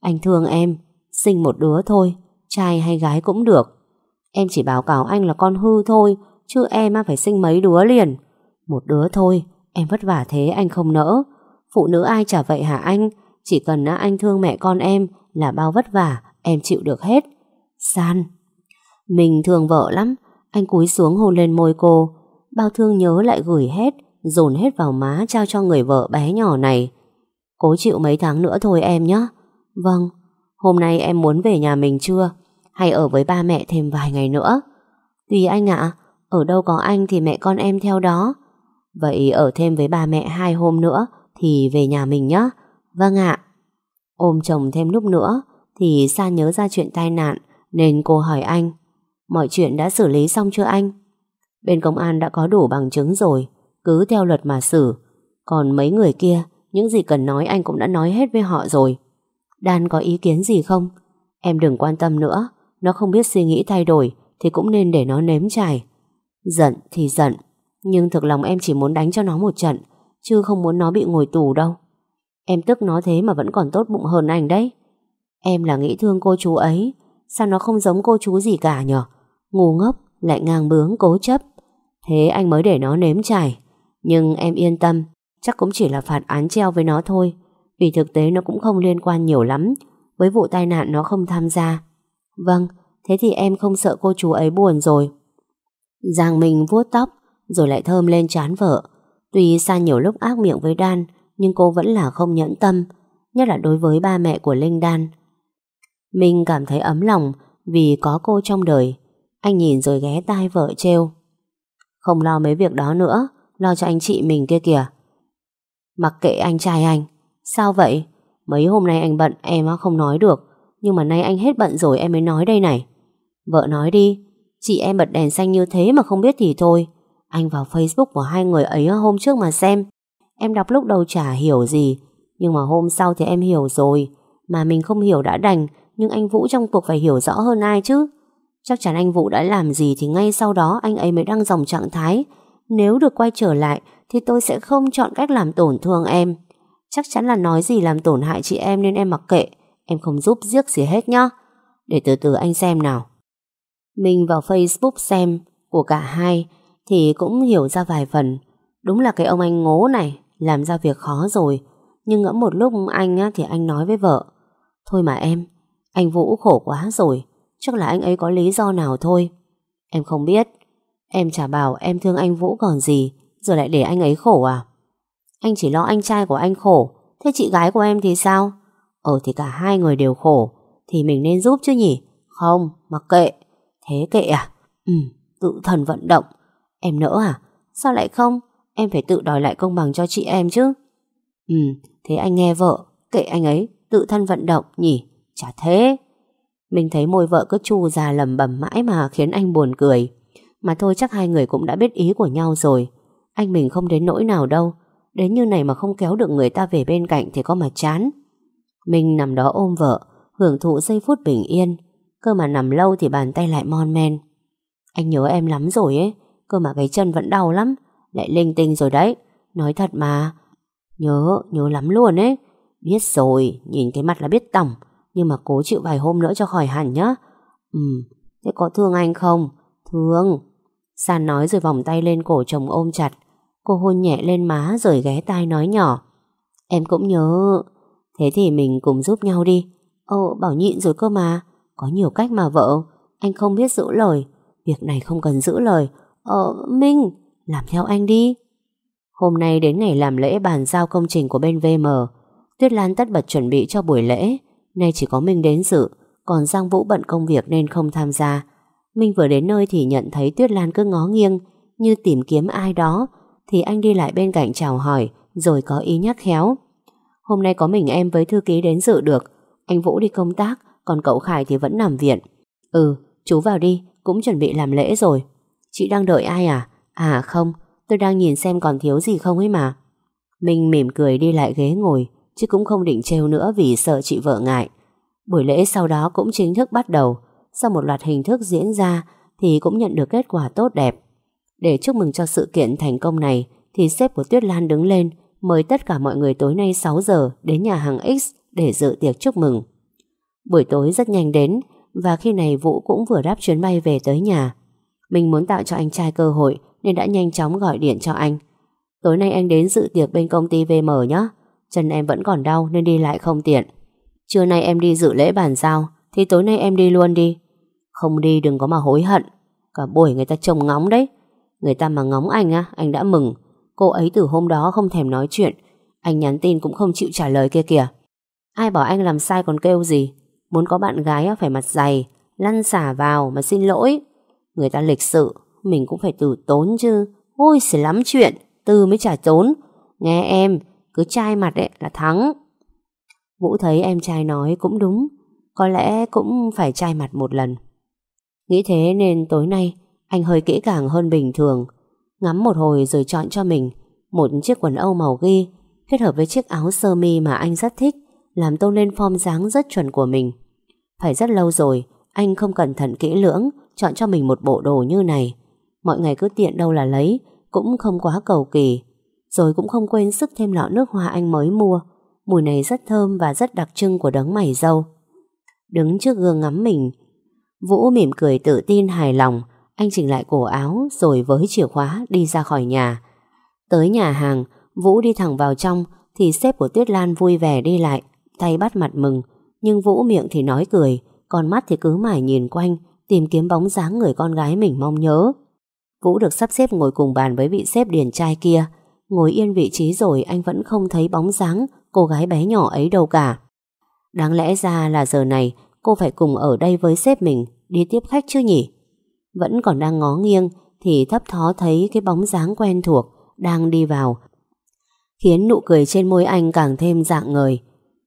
Anh thương em, Sinh một đứa thôi, Trai hay gái cũng được. Em chỉ báo cáo anh là con hư thôi, Chứ em phải sinh mấy đứa liền. Một đứa thôi Em vất vả thế anh không nỡ. Phụ nữ ai chả vậy hả anh? Chỉ cần anh thương mẹ con em Là bao vất vả, em chịu được hết. San, Mình thương vợ lắm. Anh cúi xuống hôn lên môi cô. Bao thương nhớ lại gửi hết, Dồn hết vào má trao cho người vợ bé nhỏ này. Cố chịu mấy tháng nữa thôi em nhé Vâng Hôm nay em muốn về nhà mình chưa? Hay ở với ba mẹ thêm vài ngày nữa? Tùy anh ạ, Ở đâu có anh thì mẹ con em theo đó. Vậy ở thêm với ba mẹ hai hôm nữa Thì về nhà mình nhé Vâng ạ. Ôm chồng thêm lúc nữa Thì Sa nhớ ra chuyện tai nạn Nên cô hỏi anh, Mọi chuyện đã xử lý xong chưa anh? Bên công an đã có đủ bằng chứng rồi, Cứ theo luật mà xử. Còn mấy người kia, Những gì cần nói anh cũng đã nói hết với họ rồi. Đan có ý kiến gì không? Em đừng quan tâm nữa, Nó không biết suy nghĩ thay đổi Thì cũng nên để nó nếm trải. Giận thì giận nhưng thực lòng em chỉ muốn đánh cho nó một trận, Chứ không muốn nó bị ngồi tù đâu. Em tức nó thế mà vẫn còn tốt bụng hơn anh đấy. Em là nghĩ thương cô chú ấy, Sao nó không giống cô chú gì cả nhở? Ngu ngốc, lại ngang bướng, cố chấp. Thế anh mới để nó nếm trải. Nhưng em yên tâm, Chắc cũng chỉ là phạt án treo với nó thôi. Vì thực tế nó cũng không liên quan nhiều lắm. Với vụ tai nạn nó không tham gia. Vâng Thế thì em không sợ cô chú ấy buồn rồi. Giang mình vuốt tóc rồi lại thơm lên chán vợ. Tuy xa nhiều lúc ác miệng với Đan Nhưng cô vẫn là không nhẫn tâm, Nhất là đối với ba mẹ của Linh Đan Mình cảm thấy ấm lòng Vì có cô trong đời. Anh nhìn rồi ghé tai vợ trêu. Không lo mấy việc đó nữa, Lo cho anh chị mình kia kìa. Mặc kệ anh trai anh. Sao vậy? Mấy hôm nay anh bận, em không nói được. Nhưng mà nay anh hết bận rồi, em mới nói đây này. Vợ nói đi. Chị em bật đèn xanh như thế mà không biết thì thôi. Anh vào Facebook của hai người ấy hôm trước mà xem. Em đọc lúc đầu chả hiểu gì, Nhưng mà hôm sau thì em hiểu rồi. Mà mình không hiểu đã đành, Nhưng anh Vũ trong cuộc phải hiểu rõ hơn ai chứ. Chắc chắn anh Vũ đã làm gì Thì ngay sau đó anh ấy mới đăng dòng trạng thái. Nếu được quay trở lại Thì tôi sẽ không chọn cách làm tổn thương em. Chắc chắn là nói gì làm tổn hại chị em Nên em mặc kệ. Em không giúp giếc gì hết nhá. Để từ từ anh xem nào. Mình vào Facebook xem, Của cả hai thì cũng hiểu ra vài phần. Đúng là cái ông anh ngố này Làm ra việc khó rồi. Nhưng ngẫm một lúc anh á, thì anh nói với vợ Thôi mà em Anh Vũ khổ quá rồi Chắc là anh ấy có lý do nào thôi. Em không biết. Em chả bảo em thương anh Vũ còn gì Giờ lại để anh ấy khổ à? Anh chỉ lo anh trai của anh khổ Thế chị gái của em thì sao? Ờ thì cả hai người đều khổ Thì mình nên giúp chứ nhỉ? Không mặc kệ. Thế kệ à? Ừ tự thần vận động. Em nỡ à? Sao lại không? Em phải tự đòi lại công bằng cho chị em chứ. Ừ thế anh nghe vợ, Kệ anh ấy, tự thân vận động nhỉ? Chả thế. Mình thấy môi vợ cứ chu già lầm bầm mãi mà khiến anh buồn cười. Mà thôi chắc hai người cũng đã biết ý của nhau rồi. Anh mình không đến nỗi nào đâu. Đến như này mà không kéo được người ta về bên cạnh Thì có mà chán. Mình nằm đó ôm vợ, Hưởng thụ giây phút bình yên. Cơ mà nằm lâu thì bàn tay lại mon men. Anh nhớ em lắm rồi ấy. Cơ mà cái chân vẫn đau lắm. Lại linh tinh rồi đấy. Nói thật mà Nhớ, nhớ lắm luôn ấy. Biết rồi, nhìn cái mặt là biết tổng Nhưng mà cố chịu vài hôm nữa cho khỏi hẳn nhá. Ừ, thế có thương anh không? Thương. San nói rồi vòng tay lên cổ chồng ôm chặt. Cô hôn nhẹ lên má rồi ghé tai nói nhỏ. Em cũng nhớ. Thế thì mình cùng giúp nhau đi. Ồ, bảo nhịn rồi cơ mà. Có nhiều cách mà vợ. Anh không biết giữ lời. Việc này không cần giữ lời. Ờ, Minh Làm theo anh đi. Hôm nay đến ngày làm lễ bàn giao công trình của bên VM Tuyết Lan tất bật chuẩn bị cho buổi lễ. Nay chỉ có Minh đến dự Còn Giang Vũ bận công việc nên không tham gia. Minh vừa đến nơi thì nhận thấy Tuyết Lan cứ ngó nghiêng Như tìm kiếm ai đó. Thì anh đi lại bên cạnh chào hỏi Rồi có ý nhắc khéo. Hôm nay có mình em với thư ký đến dự được. Anh Vũ đi công tác Còn cậu Khải thì vẫn nằm viện. Ừ chú vào đi Cũng chuẩn bị làm lễ rồi. Chị đang đợi ai à? À không, Tôi đang nhìn xem còn thiếu gì không ấy mà. Minh mỉm cười đi lại ghế ngồi, Chứ cũng không định trêu nữa vì sợ chị vợ ngại. Buổi lễ sau đó cũng chính thức bắt đầu. Sau một loạt hình thức diễn ra Thì cũng nhận được kết quả tốt đẹp. Để chúc mừng cho sự kiện thành công này Thì sếp của Tuyết Lan đứng lên, Mời tất cả mọi người tối nay 6 giờ Đến nhà hàng X để dự tiệc chúc mừng. Buổi tối rất nhanh đến Và khi này Vũ cũng vừa đáp chuyến bay về tới nhà. Mình muốn tạo cho anh trai cơ hội nên đã nhanh chóng gọi điện cho anh. Tối nay anh đến dự tiệc bên công ty VM nhé. Chân em vẫn còn đau nên đi lại không tiện. Trưa nay em đi dự lễ bàn giao thì tối nay em đi luôn đi. Không đi đừng có mà hối hận. Cả buổi người ta trông ngóng đấy. Người ta mà ngóng anh á, anh đã mừng. Cô ấy từ hôm đó không thèm nói chuyện. Anh nhắn tin cũng không chịu trả lời kia kìa. Ai bảo anh làm sai còn kêu gì. Muốn có bạn gái phải mặt dày, lăn xả vào mà xin lỗi. Người ta lịch sự, mình cũng phải từ tốn chứ. Ôi xỉ lắm chuyện, từ mới trả tốn. Nghe em, cứ trai mặt ấy là thắng. Vũ thấy em trai nói cũng đúng, có lẽ cũng phải trai mặt một lần. Nghĩ thế nên tối nay anh hơi kỹ càng hơn bình thường. Ngắm một hồi rồi chọn cho mình một chiếc quần âu màu ghi kết hợp với chiếc áo sơ mi mà anh rất thích làm tôn lên form dáng rất chuẩn của mình. Phải rất lâu rồi anh không cẩn thận kỹ lưỡng chọn cho mình một bộ đồ như này. Mọi ngày cứ tiện đâu là lấy, Cũng không quá cầu kỳ. Rồi cũng không quên sức thêm lọ nước hoa anh mới mua. Mùi này rất thơm và rất đặc trưng của đấng mày dâu. Đứng trước gương ngắm mình, Vũ mỉm cười tự tin hài lòng. Anh chỉnh lại cổ áo Rồi với chìa khóa đi ra khỏi nhà. Tới nhà hàng, Vũ đi thẳng vào trong Thì sếp của Tuyết Lan vui vẻ đi lại, Tay bắt mặt mừng. Nhưng Vũ miệng thì nói cười, Còn mắt thì cứ mải nhìn quanh Tìm kiếm bóng dáng người con gái mình mong nhớ Vũ được sắp xếp ngồi cùng bàn với vị xếp điển trai kia. Ngồi yên vị trí rồi, anh vẫn không thấy bóng dáng cô gái bé nhỏ ấy đâu cả. Đáng lẽ ra là giờ này, cô phải cùng ở đây với sếp mình, đi tiếp khách chứ nhỉ? Vẫn còn đang ngó nghiêng, thì thấp thó thấy cái bóng dáng quen thuộc đang đi vào, khiến nụ cười trên môi anh càng thêm dạng ngời.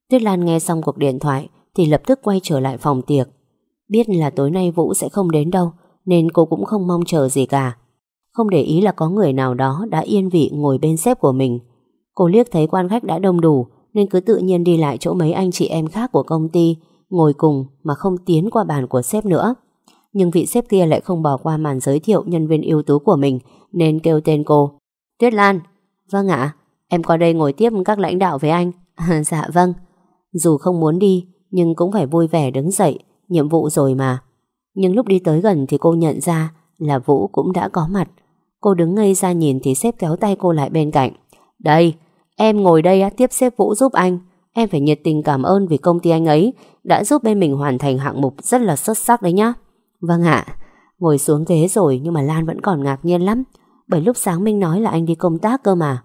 Tuyết Lan nghe xong cuộc điện thoại thì lập tức quay trở lại phòng tiệc. Biết là tối nay Vũ sẽ không đến đâu nên cô cũng không mong chờ gì cả. Không để ý là có người nào đó đã yên vị ngồi bên sếp của mình. Cô liếc thấy quan khách đã đông đủ nên cứ tự nhiên đi lại chỗ mấy anh chị em khác của công ty ngồi cùng mà không tiến qua bàn của sếp nữa. Nhưng vị sếp kia lại không bỏ qua màn giới thiệu nhân viên ưu tú của mình nên kêu tên cô. Tuyết Lan. Vâng ạ, em qua đây ngồi tiếp các lãnh đạo với anh. dạ vâng. Dù không muốn đi nhưng cũng phải vui vẻ đứng dậy, nhiệm vụ rồi mà. Nhưng lúc đi tới gần thì cô nhận ra là Vũ cũng đã có mặt. Cô đứng ngây ra nhìn thì sếp kéo tay cô lại bên cạnh. Đây, em ngồi đây tiếp xếp Vũ giúp anh. Em phải nhiệt tình cảm ơn vì công ty anh ấy đã giúp bên mình hoàn thành hạng mục rất là xuất sắc đấy nhá. Vâng ạ, ngồi xuống ghế rồi nhưng mà Lan vẫn còn ngạc nhiên lắm. Bởi lúc sáng Minh nói là anh đi công tác cơ mà.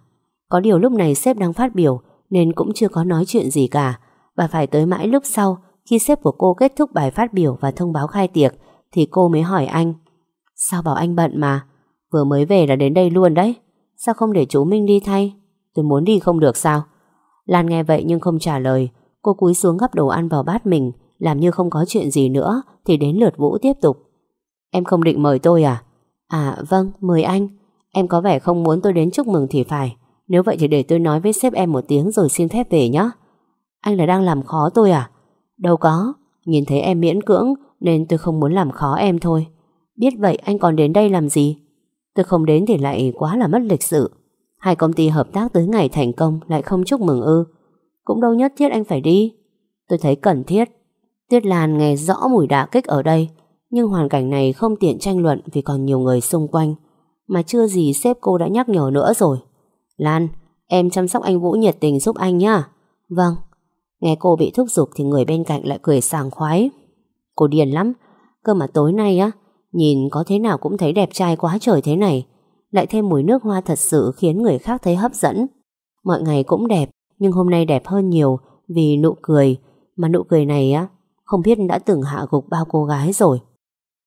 Có điều lúc này sếp đang phát biểu nên cũng chưa có nói chuyện gì cả. Và phải tới mãi lúc sau khi sếp của cô kết thúc bài phát biểu và thông báo khai tiệc thì cô mới hỏi anh Sao bảo anh bận mà Vừa mới về là đến đây luôn đấy Sao không để chú Minh đi thay Tôi muốn đi không được sao Lan nghe vậy nhưng không trả lời Cô cúi xuống gắp đồ ăn vào bát mình Làm như không có chuyện gì nữa Thì đến lượt Vũ tiếp tục Em không định mời tôi à À vâng, mời anh. Em có vẻ không muốn tôi đến chúc mừng thì phải. Nếu vậy thì để tôi nói với sếp em một tiếng rồi xin phép về nhé. Anh là đang làm khó tôi à? Đâu có, nhìn thấy em miễn cưỡng nên tôi không muốn làm khó em thôi. Biết vậy anh còn đến đây làm gì? Tôi không đến thì lại quá là mất lịch sự. Hai công ty hợp tác tới ngày thành công lại không chúc mừng ư. Cũng đâu nhất thiết anh phải đi. Tôi thấy cần thiết. Tuyết Lan nghe rõ mùi đả kích ở đây, nhưng hoàn cảnh này không tiện tranh luận vì còn nhiều người xung quanh. Mà chưa gì sếp cô đã nhắc nhở nữa rồi. Lan, em chăm sóc anh Vũ nhiệt tình giúp anh nhá. Vâng. Nghe cô bị thúc giục thì người bên cạnh lại cười sảng khoái. Cô điền lắm. Cơ mà tối nay á, nhìn có thế nào cũng thấy đẹp trai quá trời thế này. Lại thêm mùi nước hoa thật sự khiến người khác thấy hấp dẫn. Mọi ngày cũng đẹp, nhưng hôm nay đẹp hơn nhiều vì nụ cười. Mà nụ cười này á, không biết đã từng hạ gục bao cô gái rồi.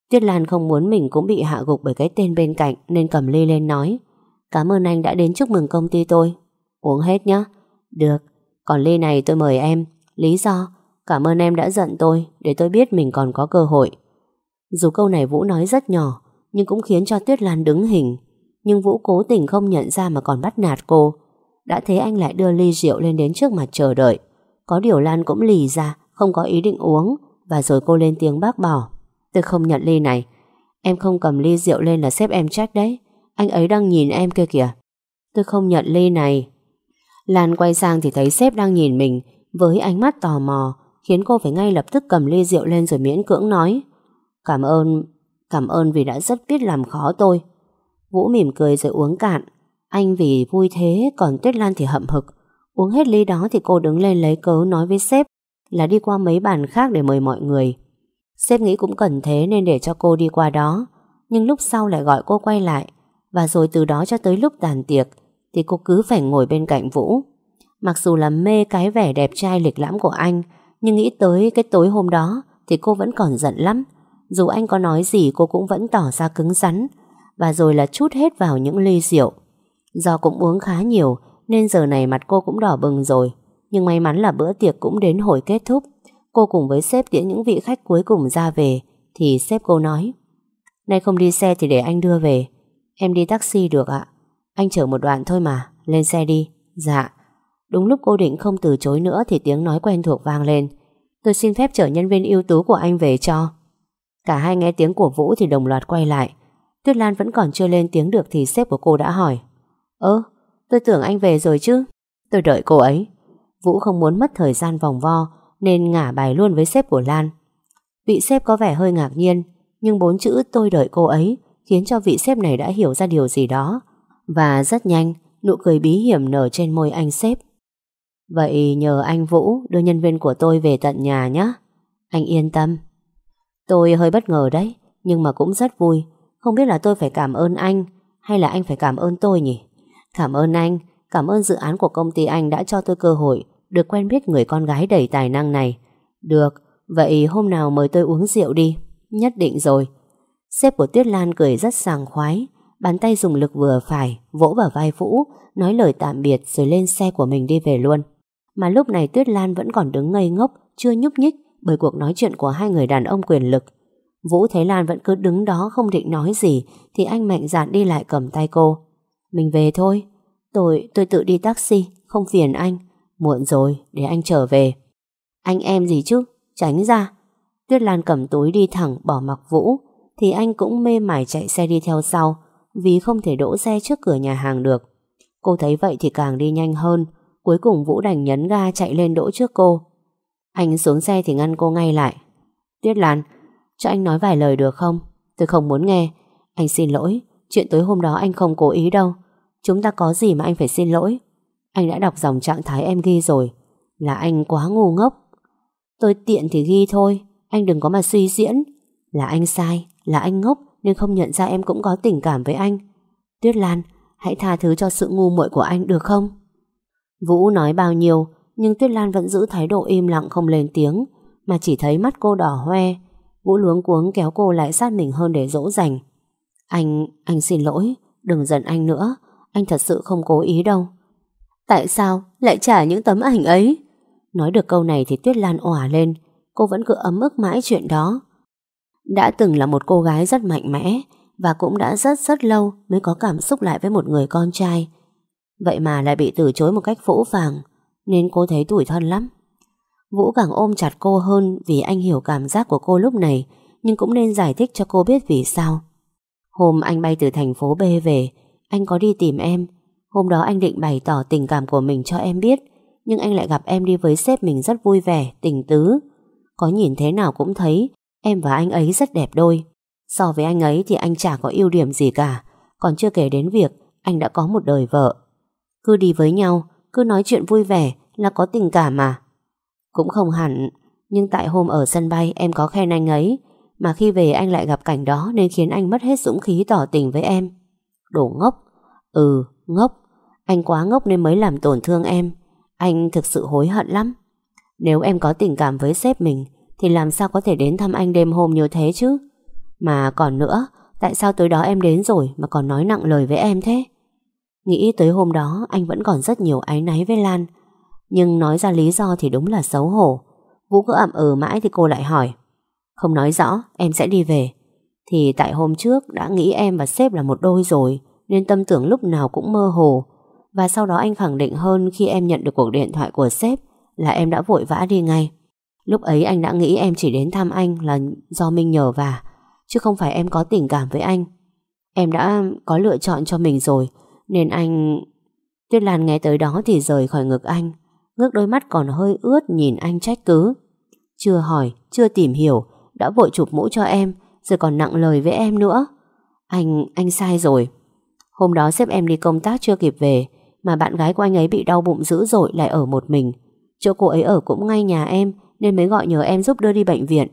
Tuyết Lan không muốn mình cũng bị hạ gục bởi cái tên bên cạnh nên cầm ly lên nói. Cảm ơn anh đã đến chúc mừng công ty tôi. Uống hết nhé. Được, còn ly này tôi mời em. Lý do, cảm ơn em đã giận tôi để tôi biết mình còn có cơ hội. Dù câu này Vũ nói rất nhỏ, nhưng cũng khiến cho Tuyết Lan đứng hình. Nhưng Vũ cố tình không nhận ra mà còn bắt nạt cô. Đã thế anh lại đưa ly rượu lên đến trước mặt chờ đợi. Có điều Lan cũng lì ra, không có ý định uống, và rồi cô lên tiếng bác bỏ. Tôi không nhận ly này. Em không cầm ly rượu lên là sếp em trách đấy. Anh ấy đang nhìn em kia kìa. Tôi không nhận ly này. Lan quay sang thì thấy sếp đang nhìn mình với ánh mắt tò mò, khiến cô phải ngay lập tức cầm ly rượu lên rồi miễn cưỡng nói. Cảm ơn, cảm ơn vì đã rất biết làm khó tôi. Vũ mỉm cười rồi uống cạn. Anh vì vui thế, còn Tuyết Lan thì hậm hực. Uống hết ly đó thì cô đứng lên lấy cớ nói với sếp là đi qua mấy bàn khác để mời mọi người. Sếp nghĩ cũng cần thế nên để cho cô đi qua đó. Nhưng lúc sau lại gọi cô quay lại. Và rồi từ đó cho tới lúc tàn tiệc thì cô cứ phải ngồi bên cạnh Vũ. Mặc dù là mê cái vẻ đẹp trai lịch lãm của anh, nhưng nghĩ tới cái tối hôm đó thì cô vẫn còn giận lắm. Dù anh có nói gì, cô cũng vẫn tỏ ra cứng rắn, và rồi là chút hết vào những ly rượu. Do cũng uống khá nhiều, nên giờ này mặt cô cũng đỏ bừng rồi. Nhưng may mắn là bữa tiệc cũng đến hồi kết thúc. Cô cùng với sếp tiễn những vị khách cuối cùng ra về, thì sếp cô nói, Nay không đi xe thì để anh đưa về. Em đi taxi được ạ. Anh chở một đoạn thôi mà, lên xe đi. Dạ. Đúng lúc cô định không từ chối nữa thì tiếng nói quen thuộc vang lên. Tôi xin phép chở nhân viên ưu tú của anh về cho. Cả hai nghe tiếng của Vũ thì đồng loạt quay lại. Tuyết Lan vẫn còn chưa lên tiếng được thì sếp của cô đã hỏi. Ơ, tôi tưởng anh về rồi chứ. Tôi đợi cô ấy. Vũ không muốn mất thời gian vòng vo nên ngả bài luôn với sếp của Lan. Vị sếp có vẻ hơi ngạc nhiên nhưng bốn chữ tôi đợi cô ấy khiến cho vị sếp này đã hiểu ra điều gì đó. Và rất nhanh, nụ cười bí hiểm nở trên môi anh sếp. Vậy nhờ anh Vũ đưa nhân viên của tôi về tận nhà nhé. Anh yên tâm. Tôi hơi bất ngờ đấy, nhưng mà cũng rất vui. Không biết là tôi phải cảm ơn anh hay là anh phải cảm ơn tôi nhỉ? Cảm ơn anh, cảm ơn dự án của công ty anh đã cho tôi cơ hội được quen biết người con gái đầy tài năng này. Được, vậy hôm nào mời tôi uống rượu đi. Nhất định rồi. Sếp của Tuyết Lan cười rất sàng khoái, bàn tay dùng lực vừa phải, vỗ vào vai Vũ, nói lời tạm biệt rồi lên xe của mình đi về luôn. Mà lúc này Tuyết Lan vẫn còn đứng ngây ngốc, chưa nhúc nhích bởi cuộc nói chuyện của hai người đàn ông quyền lực. Vũ thấy Lan vẫn cứ đứng đó không định nói gì thì anh mạnh dạn đi lại cầm tay cô. Mình về thôi. Tôi, tôi tự đi taxi, không phiền anh. Muộn rồi, để anh trở về. Anh em gì chứ? Tránh ra. Tuyết Lan cầm túi đi thẳng bỏ mặc Vũ thì anh cũng mê mải chạy xe đi theo sau vì không thể đỗ xe trước cửa nhà hàng được. Cô thấy vậy thì càng đi nhanh hơn cuối cùng Vũ đành nhấn ga chạy lên đỗ trước cô. Anh xuống xe thì ngăn cô ngay lại. Tuyết Lan, cho anh nói vài lời được không? Tôi không muốn nghe. Anh xin lỗi, chuyện tối hôm đó anh không cố ý đâu. Chúng ta có gì mà anh phải xin lỗi? Anh đã đọc dòng trạng thái em ghi rồi. Là anh quá ngu ngốc. Tôi tiện thì ghi thôi, anh đừng có mà suy diễn. Là anh sai, là anh ngốc nên không nhận ra em cũng có tình cảm với anh. Tuyết Lan, hãy tha thứ cho sự ngu muội của anh được không? Vũ nói bao nhiêu, nhưng Tuyết Lan vẫn giữ thái độ im lặng không lên tiếng, mà chỉ thấy mắt cô đỏ hoe. Vũ luống cuống kéo cô lại sát mình hơn để dỗ dành. Anh, anh xin lỗi, đừng giận anh nữa, anh thật sự không cố ý đâu. Tại sao lại trả những tấm ảnh ấy? Nói được câu này thì Tuyết Lan òa lên, cô vẫn cứ ấm ức mãi chuyện đó. Đã từng là một cô gái rất mạnh mẽ và cũng đã rất rất lâu mới có cảm xúc lại với một người con trai. Vậy mà lại bị từ chối một cách phũ phàng, nên cô thấy tủi thân lắm. Vũ càng ôm chặt cô hơn vì anh hiểu cảm giác của cô lúc này, nhưng cũng nên giải thích cho cô biết vì sao. Hôm anh bay từ thành phố B về, anh có đi tìm em. Hôm đó anh định bày tỏ tình cảm của mình cho em biết, nhưng anh lại gặp em đi với sếp mình rất vui vẻ, tình tứ. Có nhìn thế nào cũng thấy em và anh ấy rất đẹp đôi. So với anh ấy thì anh chả có ưu điểm gì cả, còn chưa kể đến việc anh đã có một đời vợ. Cứ đi với nhau, cứ nói chuyện vui vẻ là có tình cảm mà. Cũng không hẳn, nhưng tại hôm ở sân bay em có khen anh ấy, mà khi về anh lại gặp cảnh đó nên khiến anh mất hết dũng khí tỏ tình với em. Đồ ngốc. Ừ, ngốc. Anh quá ngốc nên mới làm tổn thương em. Anh thực sự hối hận lắm. Nếu em có tình cảm với sếp mình thì làm sao có thể đến thăm anh đêm hôm như thế chứ? Mà còn nữa, tại sao tối đó em đến rồi mà còn nói nặng lời với em thế? Nghĩ tới hôm đó anh vẫn còn rất nhiều áy náy với Lan. Nhưng nói ra lý do thì đúng là xấu hổ. Vũ cứ ậm ừ mãi thì cô lại hỏi. Không nói rõ, em sẽ đi về. Thì tại hôm trước đã nghĩ em và sếp là một đôi rồi, nên tâm tưởng lúc nào cũng mơ hồ. Và sau đó anh khẳng định hơn khi em nhận được cuộc điện thoại của sếp là em đã vội vã đi ngay. Lúc ấy anh đã nghĩ em chỉ đến thăm anh là do Minh nhờ và chứ không phải em có tình cảm với anh. Em đã có lựa chọn cho mình rồi, nên anh... Tuyết Lan nghe tới đó thì rời khỏi ngực anh, ngước đôi mắt còn hơi ướt nhìn anh trách cứ. Chưa hỏi, chưa tìm hiểu, đã vội chụp mũ cho em, rồi còn nặng lời với em nữa. Anh, anh sai rồi. Hôm đó xếp em đi công tác chưa kịp về, mà bạn gái của anh ấy bị đau bụng dữ dội lại ở một mình. Chỗ cô ấy ở cũng ngay nhà em, nên mới gọi nhờ em giúp đưa đi bệnh viện.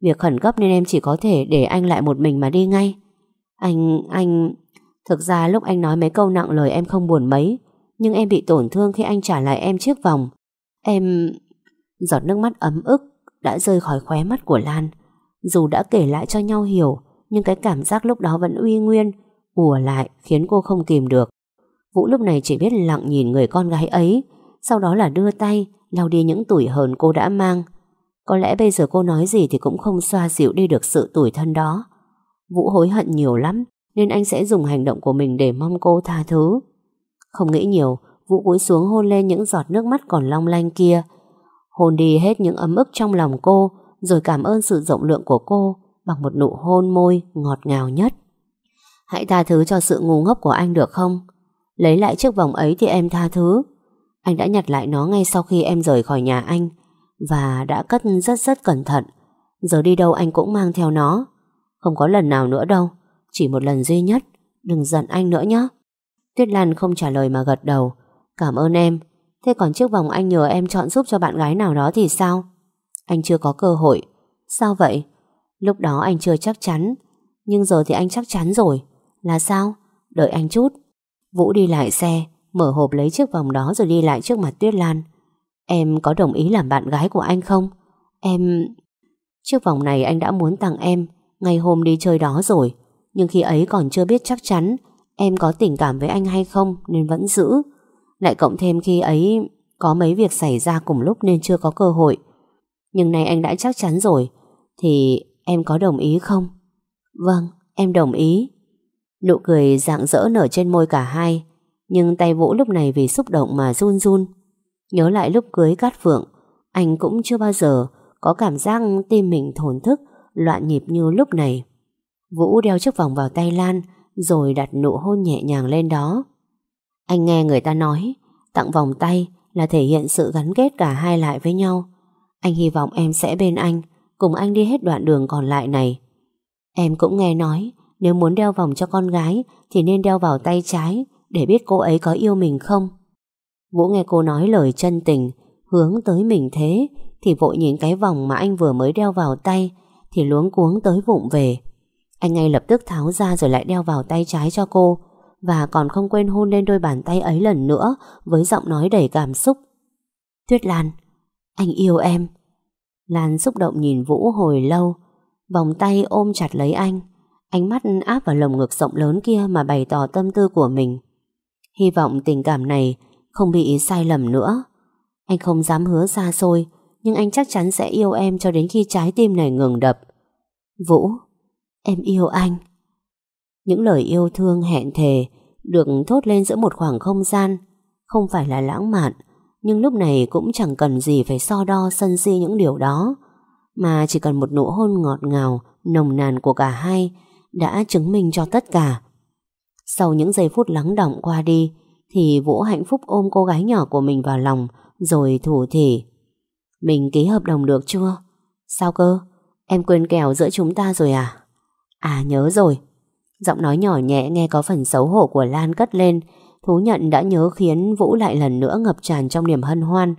Việc khẩn cấp nên em chỉ có thể để anh lại một mình mà đi ngay. Anh, anh... Thực ra lúc anh nói mấy câu nặng lời em không buồn mấy, nhưng em bị tổn thương khi anh trả lại em chiếc vòng. Em... Giọt nước mắt ấm ức đã rơi khỏi khóe mắt của Lan. Dù đã kể lại cho nhau hiểu, nhưng cái cảm giác lúc đó vẫn uy nguyên, ùa lại khiến cô không kìm được. Vũ lúc này chỉ biết lặng nhìn người con gái ấy, sau đó là đưa tay lau đi những tuổi hờn cô đã mang. Có lẽ bây giờ cô nói gì thì cũng không xoa dịu đi được sự tủi thân đó. Vũ hối hận nhiều lắm, nên anh sẽ dùng hành động của mình để mong cô tha thứ. Không nghĩ nhiều, Vũ cúi xuống hôn lên những giọt nước mắt còn long lanh kia. Hôn đi hết những ấm ức trong lòng cô, rồi cảm ơn sự rộng lượng của cô bằng một nụ hôn môi ngọt ngào nhất. Hãy tha thứ cho sự ngu ngốc của anh được không? Lấy lại chiếc vòng ấy thì em tha thứ. Anh đã nhặt lại nó ngay sau khi em rời khỏi nhà anh và đã cất rất rất cẩn thận. Giờ đi đâu anh cũng mang theo nó. Không có lần nào nữa đâu, chỉ một lần duy nhất. Đừng giận anh nữa nhé. Tuyết Lan không trả lời mà gật đầu. Cảm ơn em. Thế còn chiếc vòng anh nhờ em chọn giúp cho bạn gái nào đó thì sao? Anh chưa có cơ hội. Sao vậy? Lúc đó anh chưa chắc chắn. Nhưng giờ thì anh chắc chắn rồi. Là sao? Đợi anh chút. Vũ đi lại xe, mở hộp lấy chiếc vòng đó rồi đi lại trước mặt Tuyết Lan. Em có đồng ý làm bạn gái của anh không? Em... Chiếc vòng này anh đã muốn tặng em ngày hôm đi chơi đó rồi. Nhưng khi ấy còn chưa biết chắc chắn em có tình cảm với anh hay không nên vẫn giữ. Lại cộng thêm khi ấy có mấy việc xảy ra cùng lúc nên chưa có cơ hội. Nhưng nay anh đã chắc chắn rồi thì em có đồng ý không? Vâng, em đồng ý. Nụ cười rạng rỡ nở trên môi cả hai nhưng tay Vũ lúc này vì xúc động mà run run. Nhớ lại lúc cưới Cát Phượng, anh cũng chưa bao giờ có cảm giác tim mình thổn thức, loạn nhịp như lúc này. Vũ đeo chiếc vòng vào tay Lan, rồi đặt nụ hôn nhẹ nhàng lên đó. Anh nghe người ta nói, tặng vòng tay là thể hiện sự gắn kết cả hai lại với nhau. Anh hy vọng em sẽ bên anh, cùng anh đi hết đoạn đường còn lại này. Em cũng nghe nói, nếu muốn đeo vòng cho con gái thì nên đeo vào tay trái để biết cô ấy có yêu mình không. Vũ nghe cô nói lời chân tình, hướng tới mình thế, thì vội nhìn cái vòng mà anh vừa mới đeo vào tay, thì luống cuống tới vụng về. Anh ngay lập tức tháo ra rồi lại đeo vào tay trái cho cô, và còn không quên hôn lên đôi bàn tay ấy lần nữa với giọng nói đầy cảm xúc. Tuyết Lan, anh yêu em. Lan xúc động nhìn Vũ hồi lâu, vòng tay ôm chặt lấy anh, ánh mắt áp vào lồng ngực rộng lớn kia mà bày tỏ tâm tư của mình. Hy vọng tình cảm này không bị sai lầm nữa. Anh không dám hứa xa xôi, nhưng anh chắc chắn sẽ yêu em cho đến khi trái tim này ngừng đập. Vũ, em yêu anh. Những lời yêu thương hẹn thề được thốt lên giữa một khoảng không gian, không phải là lãng mạn, nhưng lúc này cũng chẳng cần gì phải so đo sân si những điều đó, mà chỉ cần một nụ hôn ngọt ngào, nồng nàn của cả hai đã chứng minh cho tất cả. Sau những giây phút lắng động qua đi, thì Vũ hạnh phúc ôm cô gái nhỏ của mình vào lòng, rồi thủ thỉ. Mình ký hợp đồng được chưa? Sao cơ? Em quên kèo giữa chúng ta rồi à? À nhớ rồi. Giọng nói nhỏ nhẹ nghe có phần xấu hổ của Lan cất lên, thú nhận đã nhớ khiến Vũ lại lần nữa ngập tràn trong niềm hân hoan.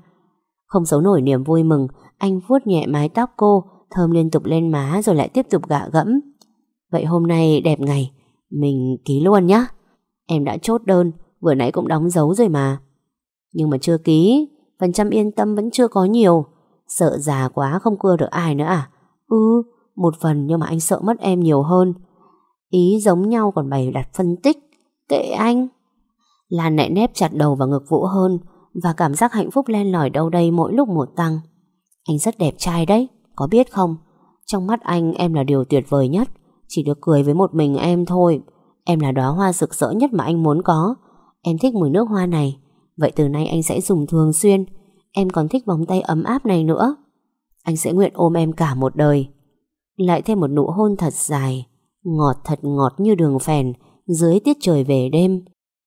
Không giấu nổi niềm vui mừng, anh vuốt nhẹ mái tóc cô, thơm liên tục lên má rồi lại tiếp tục gạ gẫm. Vậy hôm nay đẹp ngày, mình ký luôn nhá. Em đã chốt đơn, vừa nãy cũng đóng dấu rồi mà. Nhưng mà chưa ký, phần trăm yên tâm vẫn chưa có nhiều. Sợ già quá không cưa được ai nữa à? Ừ, một phần nhưng mà anh sợ mất em nhiều hơn. Ý giống nhau còn bày đặt phân tích. Kệ anh. Lan nẹ nép chặt đầu vào ngực Vũ hơn và cảm giác hạnh phúc len lỏi đâu đây mỗi lúc một tăng. Anh rất đẹp trai đấy, có biết không? Trong mắt anh em là điều tuyệt vời nhất. Chỉ được cười với một mình em thôi. Em là đóa hoa rực rỡ nhất mà anh muốn có. Em thích mùi nước hoa này. Vậy từ nay anh sẽ dùng thường xuyên. Em còn thích vòng tay ấm áp này nữa. Anh sẽ nguyện ôm em cả một đời. Lại thêm một nụ hôn thật dài, ngọt thật ngọt như đường phèn dưới tiết trời về đêm.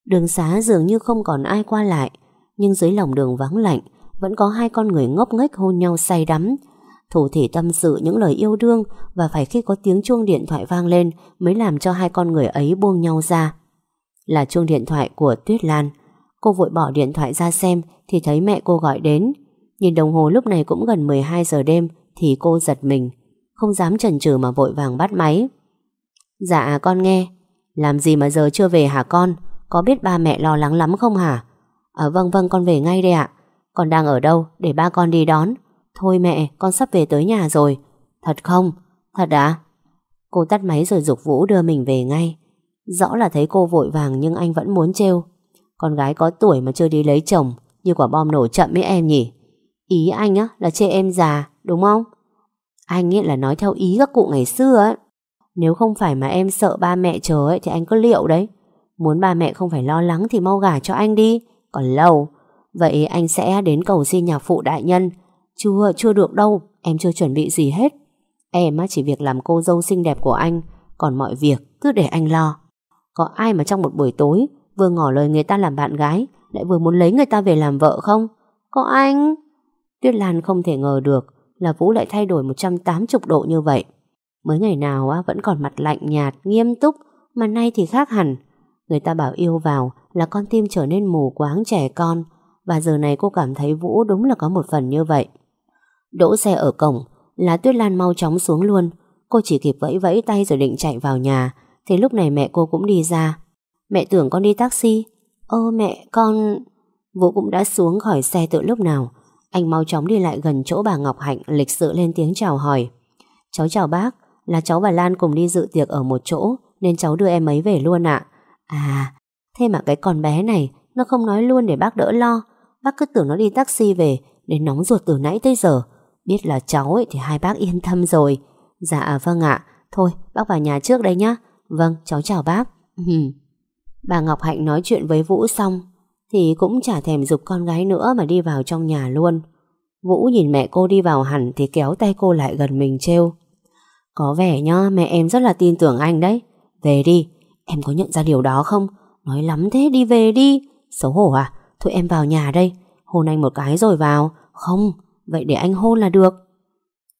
Đường xá dường như không còn ai qua lại, nhưng dưới lòng đường vắng lạnh vẫn có hai con người ngốc nghếch hôn nhau say đắm. Thủ thể tâm sự những lời yêu đương và phải khi có tiếng chuông điện thoại vang lên mới làm cho hai con người ấy buông nhau ra. Là chuông điện thoại của Tuyết Lan. Cô vội bỏ điện thoại ra xem thì thấy mẹ cô gọi đến. Nhìn đồng hồ lúc này cũng gần 12 giờ đêm thì cô giật mình. Không dám chần chừ mà vội vàng bắt máy. Dạ con nghe. Làm gì mà giờ chưa về hả con? Có biết ba mẹ lo lắng lắm không hả? À, vâng vâng con về ngay đây ạ. Con đang ở đâu để ba con đi đón? Thôi mẹ, con sắp về tới nhà rồi. Thật không? Thật à? Cô tắt máy rồi dục Vũ đưa mình về ngay. Rõ là thấy cô vội vàng nhưng anh vẫn muốn trêu. Con gái có tuổi mà chưa đi lấy chồng như quả bom nổ chậm với em nhỉ? Ý anh á là chê em già, đúng không? Anh ấy là nói theo ý các cụ ngày xưa ấy. Nếu không phải mà em sợ ba mẹ chờ ấy thì anh có liệu đấy. Muốn ba mẹ không phải lo lắng thì mau gả cho anh đi. Còn lâu. Vậy anh sẽ đến cầu xin nhạc phụ đại nhân. Chưa, chưa được đâu. Em chưa chuẩn bị gì hết. Em á chỉ việc làm cô dâu xinh đẹp của anh. Còn mọi việc cứ để anh lo. Có ai mà trong một buổi tối vừa ngỏ lời người ta làm bạn gái lại vừa muốn lấy người ta về làm vợ không? Có anh. Tuyết Lan không thể ngờ được là Vũ lại thay đổi 180 độ như vậy. Mới ngày nào á, vẫn còn mặt lạnh nhạt, nghiêm túc, mà nay thì khác hẳn. Người ta bảo yêu vào là con tim trở nên mù quáng trẻ con, và giờ này cô cảm thấy Vũ đúng là có một phần như vậy. Đỗ xe ở cổng, là Tuyết Lan mau chóng xuống luôn. Cô chỉ kịp vẫy vẫy tay rồi định chạy vào nhà, thì lúc này mẹ cô cũng đi ra. Mẹ tưởng con đi taxi. Ơ mẹ, con... Vũ cũng đã xuống khỏi xe từ lúc nào, anh mau chóng đi lại gần chỗ bà Ngọc Hạnh lịch sự lên tiếng chào hỏi. Cháu chào bác, là cháu và Lan cùng đi dự tiệc ở một chỗ nên cháu đưa em ấy về luôn ạ. À, thế mà cái con bé này nó không nói luôn để bác đỡ lo. Bác cứ tưởng nó đi taxi về nên nóng ruột từ nãy tới giờ. Biết là cháu ấy thì hai bác yên tâm rồi. Dạ vâng ạ, thôi bác vào nhà trước đây nhá. Vâng, cháu chào bác. Bà Ngọc Hạnh nói chuyện với Vũ xong thì cũng chả thèm dục con gái nữa mà đi vào trong nhà luôn. Vũ nhìn mẹ cô đi vào hẳn thì kéo tay cô lại gần mình trêu. Có vẻ nhá mẹ em rất là tin tưởng anh đấy. Về đi, em có nhận ra điều đó không? Nói lắm thế đi về đi. Xấu hổ à? Thôi em vào nhà đây. Hôn anh một cái rồi vào. Không, vậy để anh hôn là được.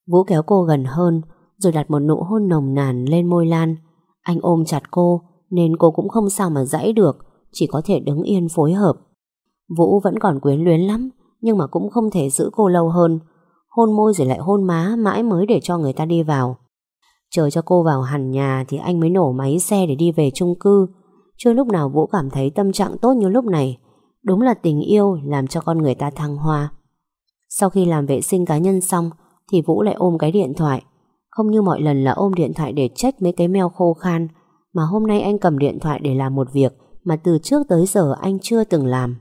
Vũ kéo cô gần hơn rồi đặt một nụ hôn nồng nàn lên môi Lan. Anh ôm chặt cô nên cô cũng không sao mà dãy được chỉ có thể đứng yên phối hợp. Vũ vẫn còn quyến luyến lắm, nhưng mà cũng không thể giữ cô lâu hơn. Hôn môi rồi lại hôn má mãi mới để cho người ta đi vào. Chờ cho cô vào hẳn nhà thì anh mới nổ máy xe để đi về chung cư. Chưa lúc nào Vũ cảm thấy tâm trạng tốt như lúc này. Đúng là tình yêu làm cho con người ta thăng hoa. Sau khi làm vệ sinh cá nhân xong thì Vũ lại ôm cái điện thoại. Không như mọi lần là ôm điện thoại để check mấy cái mail khô khan mà hôm nay anh cầm điện thoại để làm một việc mà từ trước tới giờ anh chưa từng làm.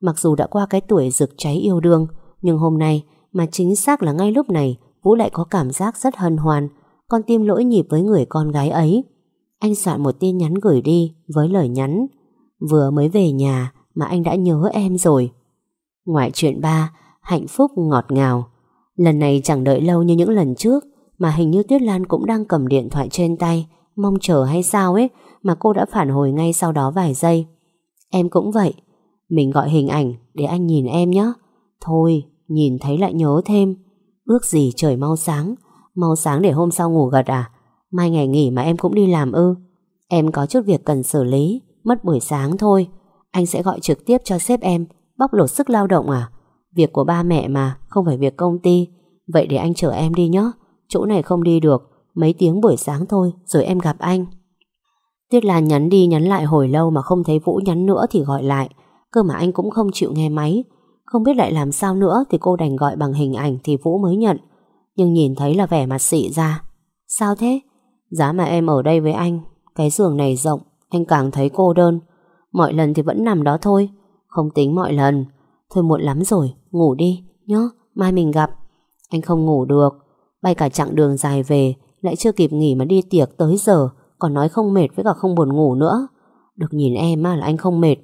Mặc dù đã qua cái tuổi rực cháy yêu đương, nhưng hôm nay mà chính xác là ngay lúc này Vũ lại có cảm giác rất hân hoan, con tim lỗi nhịp với người con gái ấy. Anh soạn một tin nhắn gửi đi với lời nhắn Vừa mới về nhà mà anh đã nhớ em rồi. Ngoại chuyện ba, hạnh phúc ngọt ngào. Lần này chẳng đợi lâu như những lần trước mà hình như Tuyết Lan cũng đang cầm điện thoại trên tay mong chờ hay sao ấy mà cô đã phản hồi ngay sau đó vài giây. Em cũng vậy. Mình gọi hình ảnh để anh nhìn em nhé. Thôi, nhìn thấy lại nhớ thêm. Ước gì trời mau sáng. Mau sáng để hôm sau ngủ gật à? Mai ngày nghỉ mà em cũng đi làm ư. Em có chút việc cần xử lý. Mất buổi sáng thôi. Anh sẽ gọi trực tiếp cho sếp em. Bóc lột sức lao động à? Việc của ba mẹ mà, không phải việc công ty. Vậy để anh chở em đi nhé. Chỗ này không đi được. Mấy tiếng buổi sáng thôi, rồi em gặp anh. Tuyết Lan nhắn đi nhắn lại hồi lâu mà không thấy Vũ nhắn nữa thì gọi lại. Cơ mà anh cũng không chịu nghe máy. Không biết lại làm sao nữa thì cô đành gọi bằng hình ảnh thì Vũ mới nhận. Nhưng nhìn thấy là vẻ mặt xị ra. Sao thế? Giá mà em ở đây với anh, cái giường này rộng, anh càng thấy cô đơn. Mọi lần thì vẫn nằm đó thôi. Không tính mọi lần. Thôi muộn lắm rồi, ngủ đi, nhớ, mai mình gặp. Anh không ngủ được. Bay cả chặng đường dài về, lại chưa kịp nghỉ mà đi tiệc tới giờ, còn nói không mệt với cả không buồn ngủ nữa. Được nhìn em mà là anh không mệt.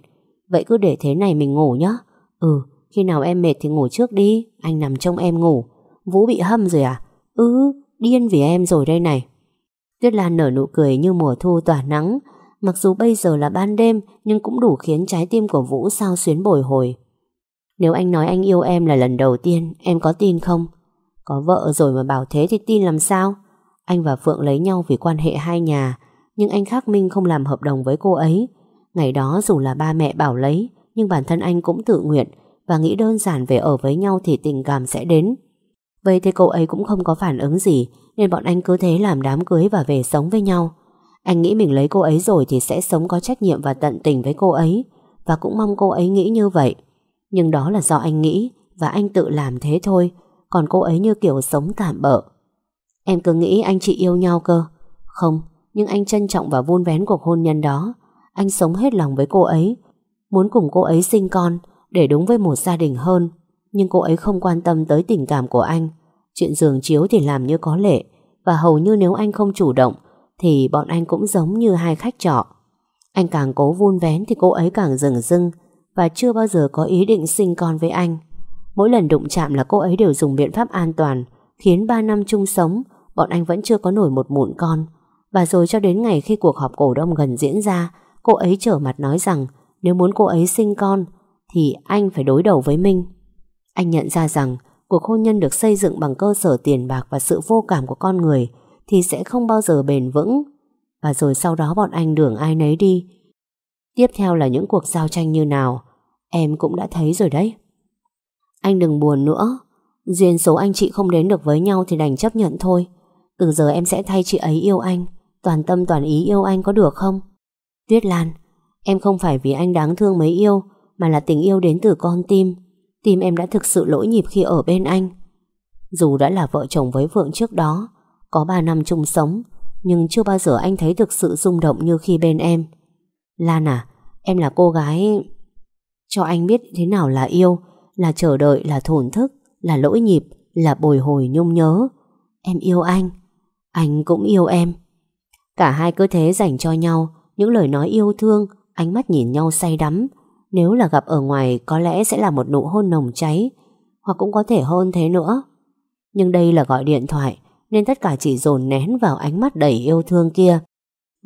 Vậy cứ để thế này mình ngủ nhá. Ừ, khi nào em mệt thì ngủ trước đi, anh nằm trong em ngủ. Vũ bị hâm rồi à? Ừ, điên vì em rồi đây này. Tuyết Lan nở nụ cười như mùa thu tỏa nắng, mặc dù bây giờ là ban đêm nhưng cũng đủ khiến trái tim của Vũ sao xuyến bồi hồi. Nếu anh nói anh yêu em là lần đầu tiên, em có tin không? Có vợ rồi mà bảo thế thì tin làm sao? Anh và Phượng lấy nhau vì quan hệ hai nhà, nhưng anh Khắc Minh không làm hợp đồng với cô ấy. Ngày đó dù là ba mẹ bảo lấy, nhưng bản thân anh cũng tự nguyện và nghĩ đơn giản về ở với nhau thì tình cảm sẽ đến. Vậy thì cô ấy cũng không có phản ứng gì, nên bọn anh cứ thế làm đám cưới và về sống với nhau. Anh nghĩ mình lấy cô ấy rồi thì sẽ sống có trách nhiệm và tận tình với cô ấy, và cũng mong cô ấy nghĩ như vậy. Nhưng đó là do anh nghĩ, và anh tự làm thế thôi, còn cô ấy như kiểu sống tạm bỡ. Em cứ nghĩ anh chị yêu nhau cơ. Không, nhưng anh trân trọng và vun vén cuộc hôn nhân đó. Anh sống hết lòng với cô ấy, muốn cùng cô ấy sinh con, để đúng với một gia đình hơn. Nhưng cô ấy không quan tâm tới tình cảm của anh. Chuyện giường chiếu thì làm như có lệ, và hầu như nếu anh không chủ động, thì bọn anh cũng giống như hai khách trọ. Anh càng cố vun vén thì cô ấy càng dừng dưng, và chưa bao giờ có ý định sinh con với anh. Mỗi lần đụng chạm là cô ấy đều dùng biện pháp an toàn, khiến 3 năm chung sống, bọn anh vẫn chưa có nổi một mụn con. Và rồi cho đến ngày khi cuộc họp cổ đông gần diễn ra, cô ấy trở mặt nói rằng nếu muốn cô ấy sinh con, thì anh phải đối đầu với Minh. Anh nhận ra rằng cuộc hôn nhân được xây dựng bằng cơ sở tiền bạc và sự vô cảm của con người thì sẽ không bao giờ bền vững. Và rồi sau đó bọn anh đường ai nấy đi. Tiếp theo là những cuộc giao tranh như nào, em cũng đã thấy rồi đấy. Anh đừng buồn nữa, duyên số anh chị không đến được với nhau thì đành chấp nhận thôi. Từ giờ em sẽ thay chị ấy yêu anh. Toàn tâm toàn ý yêu anh có được không? Tuyết Lan Em không phải vì anh đáng thương mới yêu Mà là tình yêu đến từ con tim. Tim em đã thực sự lỗi nhịp khi ở bên anh. Dù đã là vợ chồng với Phượng trước đó Có 3 năm chung sống Nhưng chưa bao giờ anh thấy thực sự rung động như khi bên em. Lan à Em là cô gái Cho anh biết thế nào là yêu Là chờ đợi, là thổn thức Là lỗi nhịp, là bồi hồi nhung nhớ Em yêu anh anh cũng yêu em. Cả hai cứ thế dành cho nhau những lời nói yêu thương, ánh mắt nhìn nhau say đắm. Nếu là gặp ở ngoài có lẽ sẽ là một nụ hôn nồng cháy, hoặc cũng có thể hơn thế nữa. Nhưng đây là gọi điện thoại, nên tất cả chỉ dồn nén vào ánh mắt đầy yêu thương kia.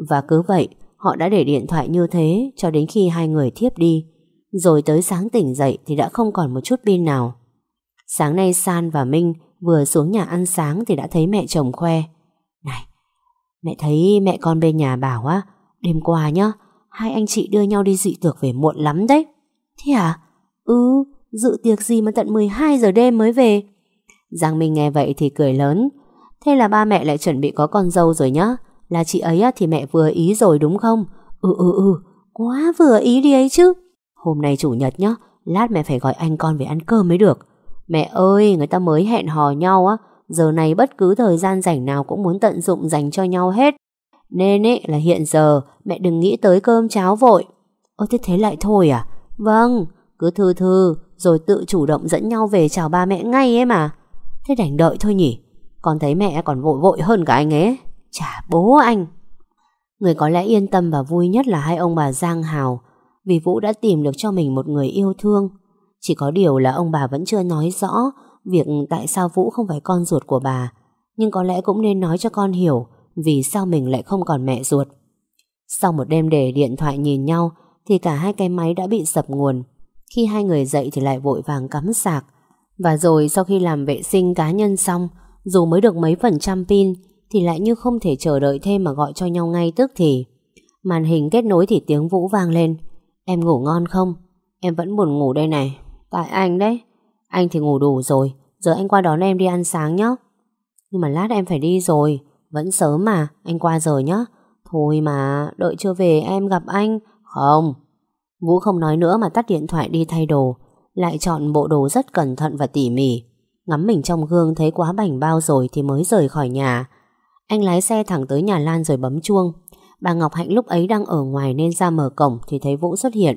Và cứ vậy, họ đã để điện thoại như thế cho đến khi hai người thiếp đi. Rồi tới sáng tỉnh dậy thì đã không còn một chút pin nào. Sáng nay San và Minh vừa xuống nhà ăn sáng thì đã thấy mẹ chồng khoe. Này, mẹ thấy mẹ con bên nhà bảo á, đêm qua nhá, hai anh chị đưa nhau đi dị tược về muộn lắm đấy. Thế à? Ừ, dự tiệc gì mà tận 12 giờ đêm mới về. Giang Minh nghe vậy thì cười lớn. Thế là ba mẹ lại chuẩn bị có con dâu rồi nhá. Là chị ấy á, thì mẹ vừa ý rồi đúng không? Ừ ừ ừ, quá vừa ý đi ấy chứ. Hôm nay chủ nhật nhá, lát mẹ phải gọi anh con về ăn cơm mới được. Mẹ ơi, người ta mới hẹn hò nhau á, giờ này bất cứ thời gian rảnh nào cũng muốn tận dụng dành cho nhau hết. Nên ấy là hiện giờ mẹ đừng nghĩ tới cơm cháo vội. Ơ thế thế lại thôi à? Vâng, cứ thư thư rồi tự chủ động dẫn nhau về chào ba mẹ ngay ấy mà. Thế đành đợi thôi nhỉ? Con thấy mẹ còn vội vội hơn cả anh ấy. Chả bố anh. Người có lẽ yên tâm và vui nhất là hai ông bà Giang Hào vì Vũ đã tìm được cho mình một người yêu thương. Chỉ có điều là ông bà vẫn chưa nói rõ việc tại sao Vũ không phải con ruột của bà. Nhưng có lẽ cũng nên nói cho con hiểu vì sao mình lại không còn mẹ ruột. Sau một đêm để điện thoại nhìn nhau thì cả hai cái máy đã bị sập nguồn. Khi hai người dậy thì lại vội vàng cắm sạc. Và rồi sau khi làm vệ sinh cá nhân xong, dù mới được mấy phần trăm pin thì lại như không thể chờ đợi thêm mà gọi cho nhau ngay tức thì. Màn hình kết nối thì tiếng Vũ vang lên. Em ngủ ngon không? Em vẫn buồn ngủ đây này. Tại anh đấy. Anh thì ngủ đủ rồi. Giờ anh qua đón em đi ăn sáng nhé. Nhưng mà lát em phải đi rồi. Vẫn sớm mà. Anh qua giờ nhé. Thôi mà, đợi chưa về em gặp anh. Không. Vũ không nói nữa mà tắt điện thoại đi thay đồ. Lại chọn bộ đồ rất cẩn thận và tỉ mỉ. Ngắm mình trong gương thấy quá bảnh bao rồi thì mới rời khỏi nhà. Anh lái xe thẳng tới nhà Lan rồi bấm chuông. Bà Ngọc Hạnh lúc ấy đang ở ngoài nên ra mở cổng thì thấy Vũ xuất hiện.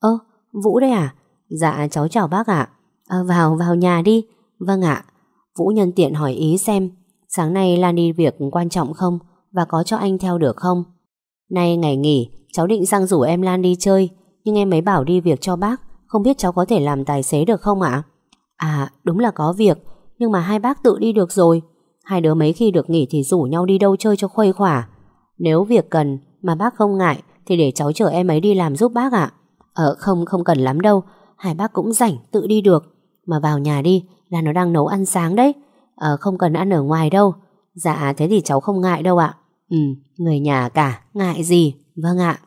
Ơ, Vũ đây à? Dạ cháu chào bác ạ. À. vào, vào nhà đi. Vâng ạ. Vũ nhân tiện hỏi ý xem sáng nay Lan đi việc quan trọng không và có cho anh theo được không? Nay ngày nghỉ, cháu định sang rủ em Lan đi chơi nhưng em ấy bảo đi việc cho bác không biết cháu có thể làm tài xế được không ạ? À, đúng là có việc nhưng mà hai bác tự đi được rồi. Hai đứa mấy khi được nghỉ thì rủ nhau đi đâu chơi cho khuây khỏa. Nếu việc cần mà bác không ngại thì để cháu chở em ấy đi làm giúp bác ạ. Ờ không không cần lắm đâu. Hai bác cũng rảnh, tự đi được. Mà vào nhà đi là nó đang nấu ăn sáng đấy. Ờ không cần ăn ở ngoài đâu. Dạ thế thì cháu không ngại đâu ạ. Ừ người nhà cả, ngại gì. Vâng ạ.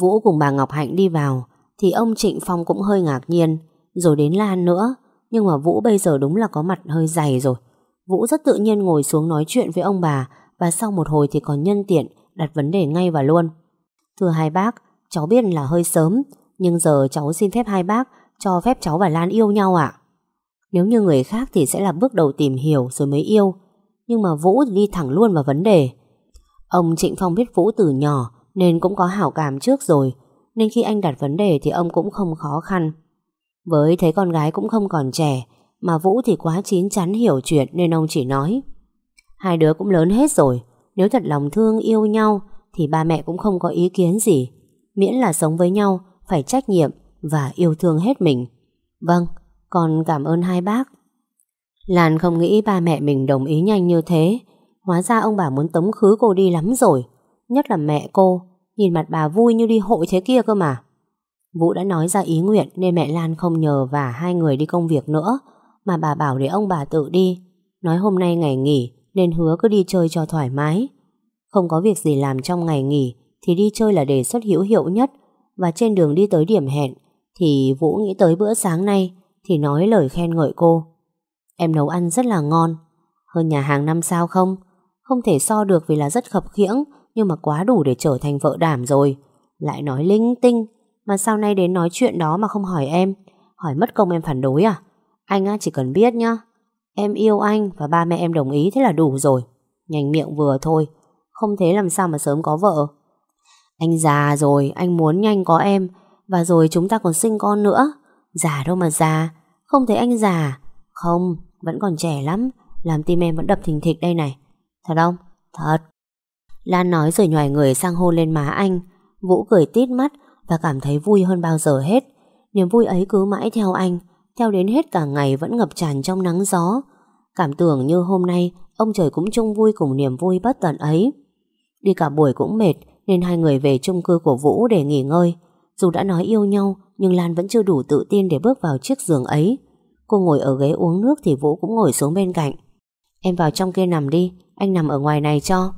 Vũ cùng bà Ngọc Hạnh đi vào thì ông Trịnh Phong cũng hơi ngạc nhiên, rồi đến Lan nữa. Nhưng mà Vũ bây giờ đúng là có mặt hơi dày rồi. Vũ rất tự nhiên ngồi xuống nói chuyện với ông bà và sau một hồi thì còn nhân tiện đặt vấn đề ngay và luôn. Thưa hai bác, cháu biết là hơi sớm, nhưng giờ cháu xin phép hai bác cho phép cháu và Lan yêu nhau ạ. Nếu như người khác thì sẽ là bước đầu tìm hiểu rồi mới yêu, nhưng mà Vũ thì đi thẳng luôn vào vấn đề. Ông Trịnh Phong biết Vũ từ nhỏ nên cũng có hảo cảm trước rồi, nên khi anh đặt vấn đề thì ông cũng không khó khăn. Với thấy con gái cũng không còn trẻ, mà Vũ thì quá chín chắn hiểu chuyện nên ông chỉ nói. Hai đứa cũng lớn hết rồi Nếu thật lòng thương yêu nhau Thì ba mẹ cũng không có ý kiến gì. Miễn là sống với nhau Phải trách nhiệm và yêu thương hết mình. Vâng, con cảm ơn hai bác. Lan không nghĩ ba mẹ mình đồng ý nhanh như thế. Hóa ra ông bà muốn tống khứ cô đi lắm rồi. Nhất là mẹ cô Nhìn mặt bà vui như đi hội thế kia cơ mà. Vũ đã nói ra ý nguyện Nên mẹ Lan không nhờ và hai người đi công việc nữa mà bà bảo để ông bà tự đi. Nói hôm nay ngày nghỉ, Nên hứa cứ đi chơi cho thoải mái. Không có việc gì làm trong ngày nghỉ, Thì đi chơi là đề xuất hữu hiệu nhất. Và trên đường đi tới điểm hẹn, Thì Vũ nghĩ tới bữa sáng nay, Thì nói lời khen ngợi cô. Em nấu ăn rất là ngon. Hơn nhà hàng năm sao không? Không thể so được vì là rất khập khiễng, Nhưng mà quá đủ để trở thành vợ đảm rồi. Lại nói linh tinh. Mà sau này đến nói chuyện đó mà không hỏi em? Hỏi mất công em phản đối à? Anh á, chỉ cần biết nhá. Em yêu anh và ba mẹ em đồng ý thế là đủ rồi. Nhanh miệng vừa thôi. Không thế làm sao mà sớm có vợ. Anh già rồi, Anh muốn nhanh có em. Và rồi chúng ta còn sinh con nữa. Già đâu mà già. Không thấy anh già. Không, vẫn còn trẻ lắm. Làm tim em vẫn đập thình thịch đây này. Thật không? Thật. Lan nói rồi nhòi người sang hôn lên má anh. Vũ cười tít mắt Và cảm thấy vui hơn bao giờ hết. Niềm vui ấy cứ mãi theo anh theo đến hết cả ngày vẫn ngập tràn trong nắng gió. Cảm tưởng như hôm nay ông trời cũng chung vui cùng niềm vui bất tận ấy. Đi cả buổi cũng mệt nên hai người về chung cư của Vũ để nghỉ ngơi. Dù đã nói yêu nhau nhưng Lan vẫn chưa đủ tự tin để bước vào chiếc giường ấy. Cô ngồi ở ghế uống nước thì Vũ cũng ngồi xuống bên cạnh. Em vào trong kia nằm đi, anh nằm ở ngoài này cho.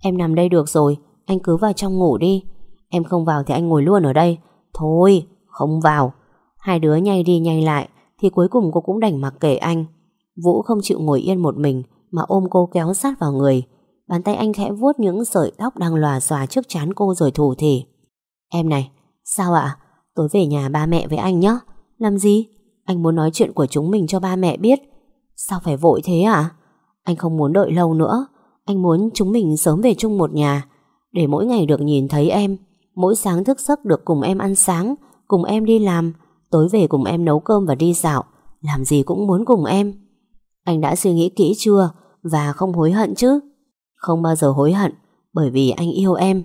Em nằm đây được rồi, anh cứ vào trong ngủ đi. Em không vào thì anh ngồi luôn ở đây. Thôi, không vào. Hai đứa nhay đi nhay lại thì cuối cùng cô cũng đành mặc kệ anh. Vũ không chịu ngồi yên một mình mà ôm cô kéo sát vào người. Bàn tay anh khẽ vuốt những sợi tóc đang lòa xòa trước chán cô rồi thủ thỉ. Em này, sao ạ? Tối về nhà ba mẹ với anh nhé. Làm gì? Anh muốn nói chuyện của chúng mình cho ba mẹ biết. Sao phải vội thế ạ? Anh không muốn đợi lâu nữa. Anh muốn chúng mình sớm về chung một nhà. Để mỗi ngày được nhìn thấy em. Mỗi sáng thức giấc được cùng em ăn sáng. Cùng em đi làm. Tối về cùng em nấu cơm và đi dạo, Làm gì cũng muốn cùng em. Anh đã suy nghĩ kỹ chưa? Và không hối hận chứ? Không bao giờ hối hận, Bởi vì anh yêu em.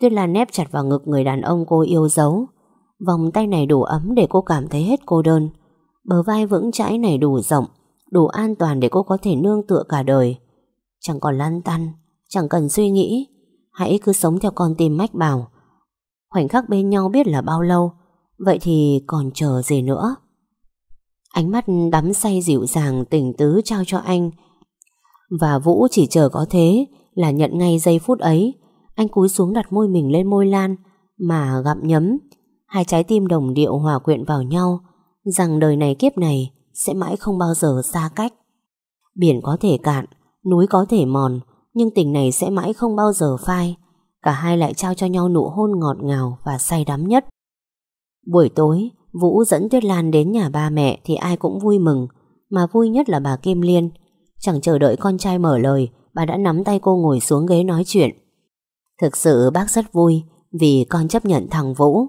Tuyết Lan nép chặt vào ngực người đàn ông cô yêu dấu. Vòng tay này đủ ấm để cô cảm thấy hết cô đơn. Bờ vai vững chãi này đủ rộng, Đủ an toàn để cô có thể nương tựa cả đời. Chẳng còn lăn tăn, Chẳng cần suy nghĩ. Hãy cứ sống theo con tim mách bảo. Khoảnh khắc bên nhau biết là bao lâu Vậy thì còn chờ gì nữa? Ánh mắt đắm say dịu dàng tình tứ trao cho anh. Và Vũ chỉ chờ có thế Là nhận ngay giây phút ấy. Anh cúi xuống đặt môi mình lên môi Lan, Mà gặm nhấm. Hai trái tim đồng điệu hòa quyện vào nhau, Rằng đời này kiếp này Sẽ mãi không bao giờ xa cách. Biển có thể cạn, Núi có thể mòn, Nhưng tình này sẽ mãi không bao giờ phai. Cả hai lại trao cho nhau nụ hôn ngọt ngào Và say đắm nhất. Buổi tối, Vũ dẫn Tuyết Lan đến nhà ba mẹ Thì ai cũng vui mừng, Mà vui nhất là bà Kim Liên. Chẳng chờ đợi con trai mở lời, Bà đã nắm tay cô ngồi xuống ghế nói chuyện. Thực sự bác rất vui, Vì con chấp nhận thằng Vũ.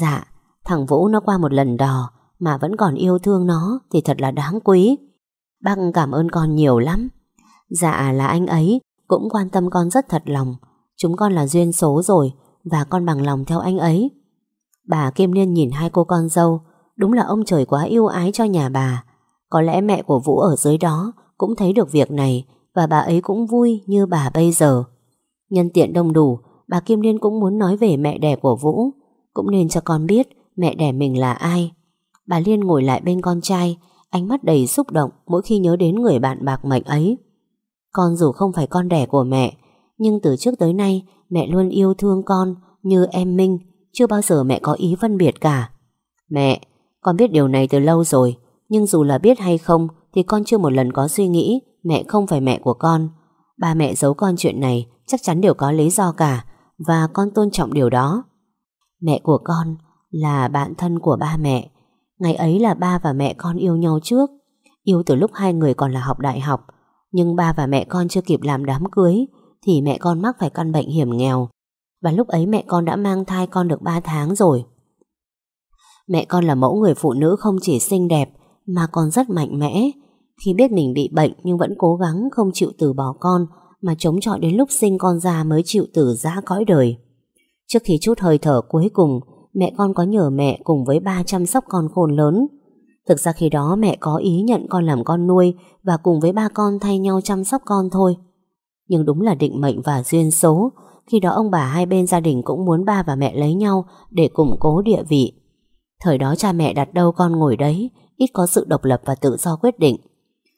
Dạ Thằng Vũ nó qua một lần đò, Mà vẫn còn yêu thương nó Thì thật là đáng quý. Bác cảm ơn con nhiều lắm. Dạ là anh ấy, Cũng quan tâm con rất thật lòng. Chúng con là duyên số rồi, Và con bằng lòng theo anh ấy. Bà Kim Liên nhìn hai cô con dâu. Đúng là ông trời quá yêu ái cho nhà bà. Có lẽ mẹ của Vũ ở dưới đó Cũng thấy được việc này Và bà ấy cũng vui như bà bây giờ. Nhân tiện đông đủ, Bà Kim Liên cũng muốn nói về mẹ đẻ của Vũ. Cũng nên cho con biết Mẹ đẻ mình là ai. Bà Liên ngồi lại bên con trai, Ánh mắt đầy xúc động mỗi khi nhớ đến người bạn bạc mệnh ấy. Con dù không phải con đẻ của mẹ, Nhưng từ trước tới nay Mẹ luôn yêu thương con Như em Minh chưa bao giờ mẹ có ý phân biệt cả. Mẹ, con biết điều này từ lâu rồi Nhưng dù là biết hay không Thì con chưa một lần có suy nghĩ Mẹ không phải mẹ của con. Ba mẹ giấu con chuyện này Chắc chắn đều có lý do cả Và con tôn trọng điều đó. Mẹ của con là bạn thân của ba mẹ. Ngày ấy là ba và mẹ con yêu nhau trước. Yêu từ lúc hai người còn là học đại học. Nhưng ba và mẹ con chưa kịp làm đám cưới Thì mẹ con mắc phải căn bệnh hiểm nghèo và lúc ấy mẹ con đã mang thai con được 3 tháng rồi. Mẹ con là mẫu người phụ nữ không chỉ xinh đẹp, Mà còn rất mạnh mẽ. Khi biết mình bị bệnh nhưng vẫn cố gắng không chịu từ bỏ con, Mà chống chọi đến lúc sinh con ra mới chịu từ giã cõi đời. Trước khi chút hơi thở cuối cùng, Mẹ con có nhờ mẹ cùng với ba chăm sóc con khôn lớn. Thực ra khi đó mẹ có ý nhận con làm con nuôi Và cùng với ba con thay nhau chăm sóc con thôi. Nhưng đúng là định mệnh và duyên số khi đó ông bà hai bên gia đình cũng muốn ba và mẹ lấy nhau để củng cố địa vị. Thời đó cha mẹ đặt đâu con ngồi đấy, ít có sự độc lập và tự do quyết định.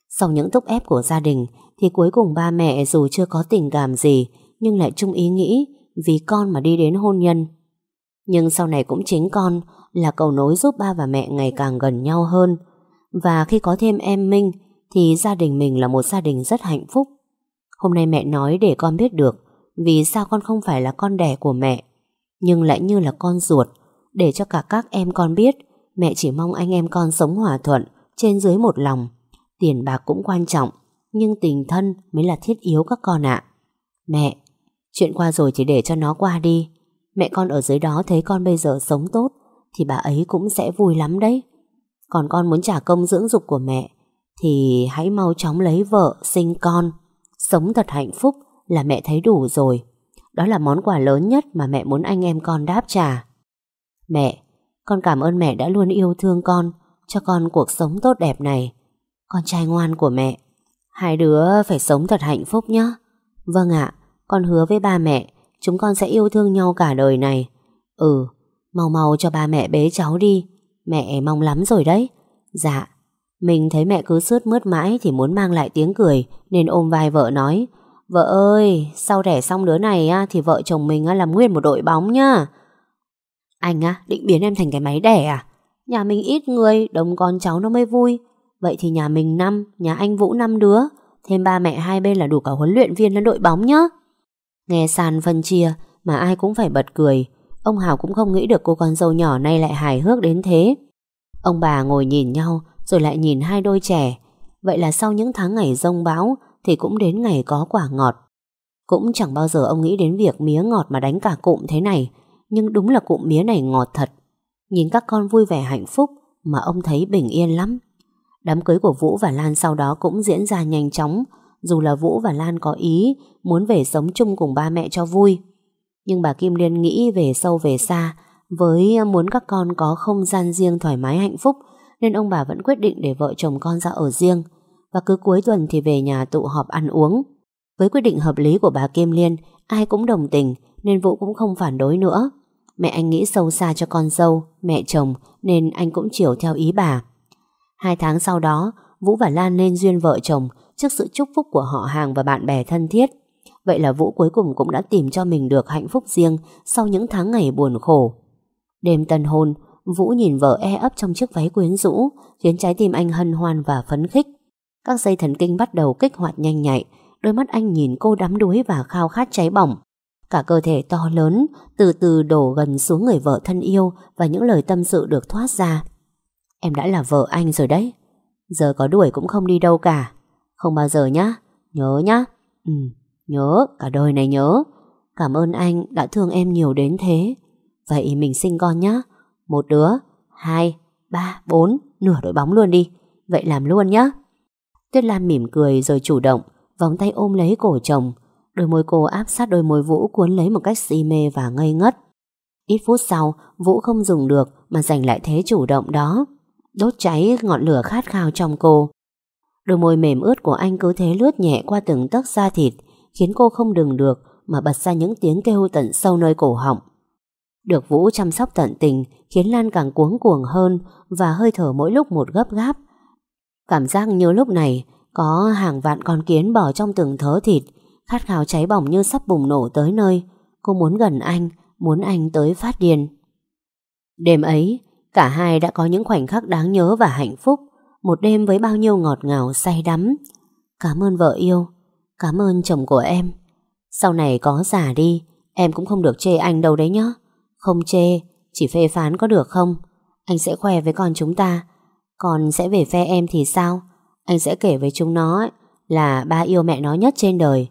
Sau những thúc ép của gia đình thì cuối cùng ba mẹ dù chưa có tình cảm gì nhưng lại chung ý nghĩ vì con mà đi đến hôn nhân. Nhưng sau này cũng chính con là cầu nối giúp ba và mẹ ngày càng gần nhau hơn. Và khi có thêm em Minh thì gia đình mình là một gia đình rất hạnh phúc. Hôm nay mẹ nói để con biết được vì sao con không phải là con đẻ của mẹ, Nhưng lại như là con ruột. Để cho cả các em con biết, Mẹ chỉ mong anh em con sống hòa thuận, Trên dưới một lòng. Tiền bạc cũng quan trọng, Nhưng tình thân mới là thiết yếu các con ạ. Mẹ, Chuyện qua rồi chỉ để cho nó qua đi. Mẹ con ở dưới đó thấy con bây giờ sống tốt, Thì bà ấy cũng sẽ vui lắm đấy. Còn con muốn trả công dưỡng dục của mẹ, Thì hãy mau chóng lấy vợ, Sinh con. Sống thật hạnh phúc là mẹ thấy đủ rồi. Đó là món quà lớn nhất mà mẹ muốn anh em con đáp trả. Mẹ, con cảm ơn mẹ đã luôn yêu thương con, cho con cuộc sống tốt đẹp này. Con trai ngoan của mẹ. Hai đứa phải sống thật hạnh phúc nhé. Vâng ạ, con hứa với ba mẹ, chúng con sẽ yêu thương nhau cả đời này. Ừ, mau mau cho ba mẹ bế cháu đi. Mẹ mong lắm rồi đấy. Dạ, mình thấy mẹ cứ sướt mướt mãi thì muốn mang lại tiếng cười nên ôm vai vợ nói Vợ ơi, sau đẻ xong đứa này á, thì vợ chồng mình á, làm nguyên một đội bóng nhá. Anh á, định biến em thành cái máy đẻ à? Nhà mình ít người, đông con cháu nó mới vui. Vậy thì nhà mình năm, nhà anh Vũ năm đứa. Thêm ba mẹ hai bên là đủ cả huấn luyện viên lên đội bóng nhá. Nghe sàn phân chia mà ai cũng phải bật cười. Ông Hào cũng không nghĩ được cô con dâu nhỏ này lại hài hước đến thế. Ông bà ngồi nhìn nhau rồi lại nhìn hai đôi trẻ. Vậy là sau những tháng ngày rông bão thì cũng đến ngày có quả ngọt. Cũng chẳng bao giờ ông nghĩ đến việc mía ngọt mà đánh cả cụm thế này, nhưng đúng là cụm mía này ngọt thật. Nhìn các con vui vẻ hạnh phúc mà ông thấy bình yên lắm. Đám cưới của Vũ và Lan sau đó cũng diễn ra nhanh chóng, Dù là Vũ và Lan có ý muốn về sống chung cùng ba mẹ cho vui. Nhưng bà Kim Liên nghĩ về sâu về xa với muốn các con có không gian riêng thoải mái hạnh phúc nên ông bà vẫn quyết định để vợ chồng con ra ở riêng và cứ cuối tuần thì về nhà tụ họp ăn uống. Với quyết định hợp lý của bà Kim Liên, ai cũng đồng tình nên Vũ cũng không phản đối nữa. Mẹ anh nghĩ sâu xa cho con dâu, mẹ chồng nên anh cũng chiều theo ý bà. Hai tháng sau đó, Vũ và Lan nên duyên vợ chồng trước sự chúc phúc của họ hàng và bạn bè thân thiết. Vậy là Vũ cuối cùng cũng đã tìm cho mình được hạnh phúc riêng sau những tháng ngày buồn khổ. Đêm tân hôn, Vũ nhìn vợ e ấp trong chiếc váy quyến rũ, khiến trái tim anh hân hoan và phấn khích. Các dây thần kinh bắt đầu kích hoạt nhanh nhạy, đôi mắt anh nhìn cô đắm đuối và khao khát cháy bỏng. Cả cơ thể to lớn, từ từ đổ gần xuống người vợ thân yêu và những lời tâm sự được thoát ra. Em đã là vợ anh rồi đấy. Giờ có đuổi cũng không đi đâu cả. Không bao giờ nhá. Nhớ nhá. Ừ, nhớ, cả đời này nhớ. Cảm ơn anh đã thương em nhiều đến thế. Vậy mình sinh con nhá. Một đứa, hai, ba, bốn, nửa đội bóng luôn đi. Vậy làm luôn nhá. Tuyết Lan mỉm cười rồi chủ động, vòng tay ôm lấy cổ chồng. Đôi môi cô áp sát đôi môi Vũ cuốn lấy một cách si mê và ngây ngất. Ít phút sau, Vũ không dùng được mà giành lại thế chủ động đó. Đốt cháy ngọn lửa khát khao trong cô. Đôi môi mềm ướt của anh cứ thế lướt nhẹ qua từng tấc da thịt, khiến cô không đừng được mà bật ra những tiếng kêu tận sâu nơi cổ họng. Được Vũ chăm sóc tận tình khiến Lan càng cuống cuồng hơn và hơi thở mỗi lúc một gấp gáp. Cảm giác như lúc này có hàng vạn con kiến bò trong từng thớ thịt, khát khao cháy bỏng như sắp bùng nổ tới nơi. Cô muốn gần anh, muốn anh tới phát điên. Đêm ấy, cả hai đã có những khoảnh khắc đáng nhớ và hạnh phúc. Một đêm với bao nhiêu ngọt ngào say đắm. Cảm ơn vợ yêu, cảm ơn chồng của em. Sau này có già đi, em cũng không được chê anh đâu đấy nhá. Không chê, chỉ phê phán có được không? Anh sẽ khoe với con chúng ta. Còn sẽ về phe em thì sao? Anh sẽ kể với chúng nó là ba yêu mẹ nó nhất trên đời.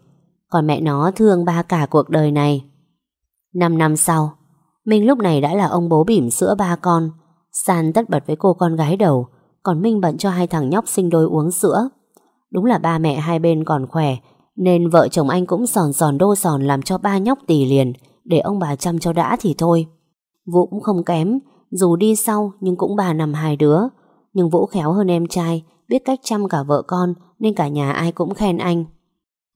Còn mẹ nó thương ba cả cuộc đời này. Năm năm sau, Minh lúc này đã là ông bố bỉm sữa ba con. San tất bật với cô con gái đầu, còn Minh bận cho hai thằng nhóc sinh đôi uống sữa. Đúng là ba mẹ hai bên còn khỏe, nên vợ chồng anh cũng sòn sòn đô sòn làm cho ba nhóc tỷ liền, để ông bà chăm cho đã thì thôi. Vũ cũng không kém, dù đi sau nhưng cũng bà nằm hai đứa. Nhưng Vũ khéo hơn em trai, biết cách chăm cả vợ con nên cả nhà ai cũng khen anh.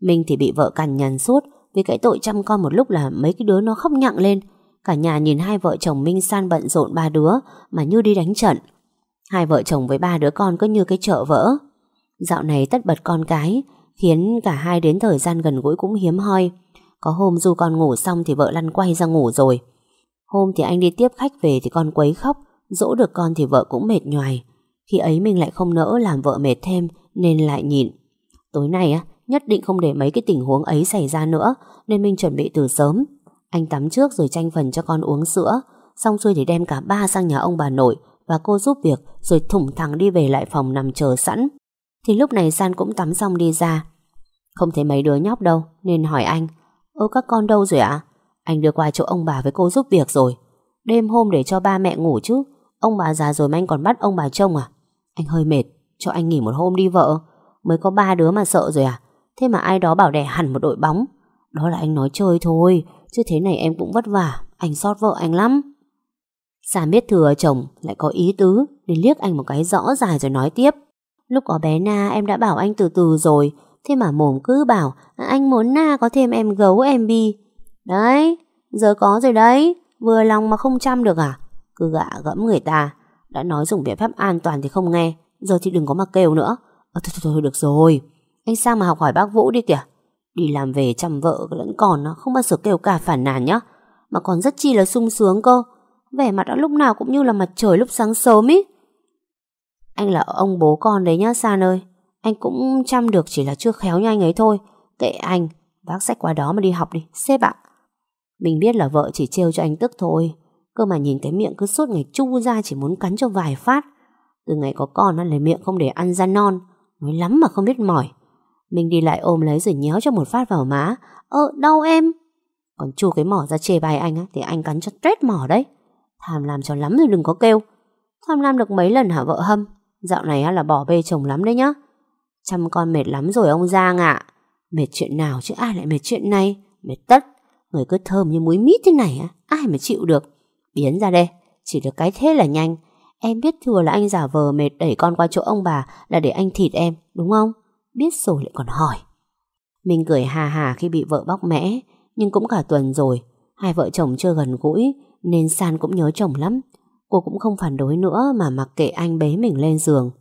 Minh thì bị vợ cằn nhằn suốt vì cái tội chăm con một lúc là mấy cái đứa nó khóc nhặng lên. Cả nhà nhìn hai vợ chồng Minh San bận rộn ba đứa mà như đi đánh trận. Hai vợ chồng với ba đứa con cứ như cái chợ vỡ. Dạo này tất bật con cái khiến cả hai đến thời gian gần gũi cũng hiếm hoi. Có hôm du con ngủ xong thì vợ lăn quay ra ngủ rồi. Hôm thì anh đi tiếp khách về thì con quấy khóc, dỗ được con thì vợ cũng mệt nhoài. Khi ấy mình lại không nỡ làm vợ mệt thêm nên lại nhịn. Tối nay á, nhất định không để mấy cái tình huống ấy xảy ra nữa nên mình chuẩn bị từ sớm. Anh tắm trước rồi tranh phần cho con uống sữa, xong xuôi thì đem cả ba sang nhà ông bà nội và cô giúp việc rồi thủng thẳng đi về lại phòng nằm chờ sẵn. Thì lúc này San cũng tắm xong đi ra. Không thấy mấy đứa nhóc đâu nên hỏi anh Ơ các con đâu rồi ạ? Anh đưa qua chỗ ông bà với cô giúp việc rồi. Đêm hôm để cho ba mẹ ngủ chứ. Ông bà già rồi mà anh còn bắt ông bà trông à? Anh hơi mệt, cho anh nghỉ một hôm đi vợ. Mới có ba đứa mà sợ rồi à? Thế mà ai đó bảo đẻ hẳn một đội bóng. Đó là anh nói chơi thôi, chứ thế này em cũng vất vả. Anh xót vợ anh lắm. Sàn biết thừa chồng lại có ý tứ nên liếc anh một cái rõ dài rồi nói tiếp. Lúc có bé Na em đã bảo anh từ từ rồi Thế mà mồm cứ bảo à, anh muốn Na có thêm em gấu em bi. Đấy, giờ có rồi đấy. Vừa lòng mà không chăm được à? Cứ gạ gẫm người ta. Đã nói dùng biện pháp an toàn thì không nghe. Giờ thì đừng có mà kêu nữa. À, thôi, thôi, thôi, được rồi. Anh sang mà học hỏi bác Vũ đi kìa. Đi làm về chăm vợ lẫn con không bao giờ kêu cả phản nàn nhá. Mà còn rất chi là sung sướng cơ. Vẻ mặt đã lúc nào cũng như là mặt trời lúc sáng sớm ý. Anh là ông bố con đấy nhá San ơi. Anh cũng chăm được chỉ là chưa khéo như anh ấy thôi Kệ anh Bác sách qua đó mà đi học đi Xếp ạ Mình biết là vợ chỉ trêu cho anh tức thôi Cơ mà nhìn cái miệng cứ suốt ngày chu ra Chỉ muốn cắn cho vài phát Từ ngày có con ăn lấy miệng không để ăn ra non Nói lắm mà không biết mỏi Mình đi lại ôm lấy rồi nhéo cho một phát vào má Ơ đau em Còn chu cái mỏ ra chê bài anh á Thì anh cắn cho trét mỏ đấy Tham làm cho lắm rồi đừng có kêu Tham lam được mấy lần hả vợ hâm Dạo này là bỏ bê chồng lắm đấy nhá Chăm con mệt lắm rồi ông Giang ạ. Mệt chuyện nào chứ ai lại mệt chuyện này? Mệt tất. Người cứ thơm như muối mít thế này á, ai mà chịu được. Biến ra đây, chỉ được cái thế là nhanh. Em biết thừa là anh giả vờ mệt đẩy con qua chỗ ông bà là để anh thịt em, đúng không? Biết rồi lại còn hỏi. Mình cười hà hà khi bị vợ bóc mẽ, nhưng cũng cả tuần rồi. Hai vợ chồng chưa gần gũi, nên San cũng nhớ chồng lắm. Cô cũng không phản đối nữa mà mặc kệ anh bế mình lên giường.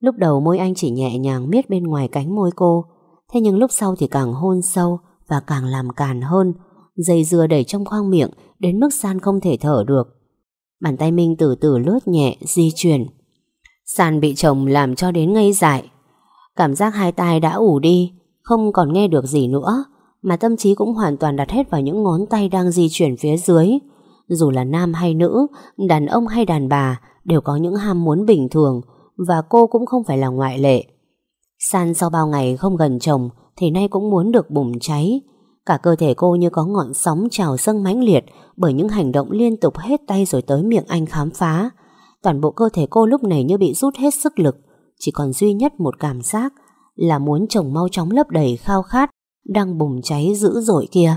Lúc đầu môi anh chỉ nhẹ nhàng miết bên ngoài cánh môi cô, thế nhưng lúc sau thì càng hôn sâu và càng làm càn hơn, dây dưa đẩy trong khoang miệng đến mức San không thể thở được. Bàn tay Minh từ từ lướt nhẹ, di chuyển. San bị chồng làm cho đến ngây dại. Cảm giác hai tai đã ủ đi, không còn nghe được gì nữa, mà tâm trí cũng hoàn toàn đặt hết vào những ngón tay đang di chuyển phía dưới. Dù là nam hay nữ, đàn ông hay đàn bà đều có những ham muốn bình thường và cô cũng không phải là ngoại lệ. San sau bao ngày không gần chồng thì nay cũng muốn được bùng cháy. Cả cơ thể cô như có ngọn sóng trào dâng mãnh liệt bởi những hành động liên tục hết tay rồi tới miệng anh khám phá. Toàn bộ cơ thể cô lúc này như bị rút hết sức lực, chỉ còn duy nhất một cảm giác là muốn chồng mau chóng lấp đầy khao khát đang bùng cháy dữ dội kia.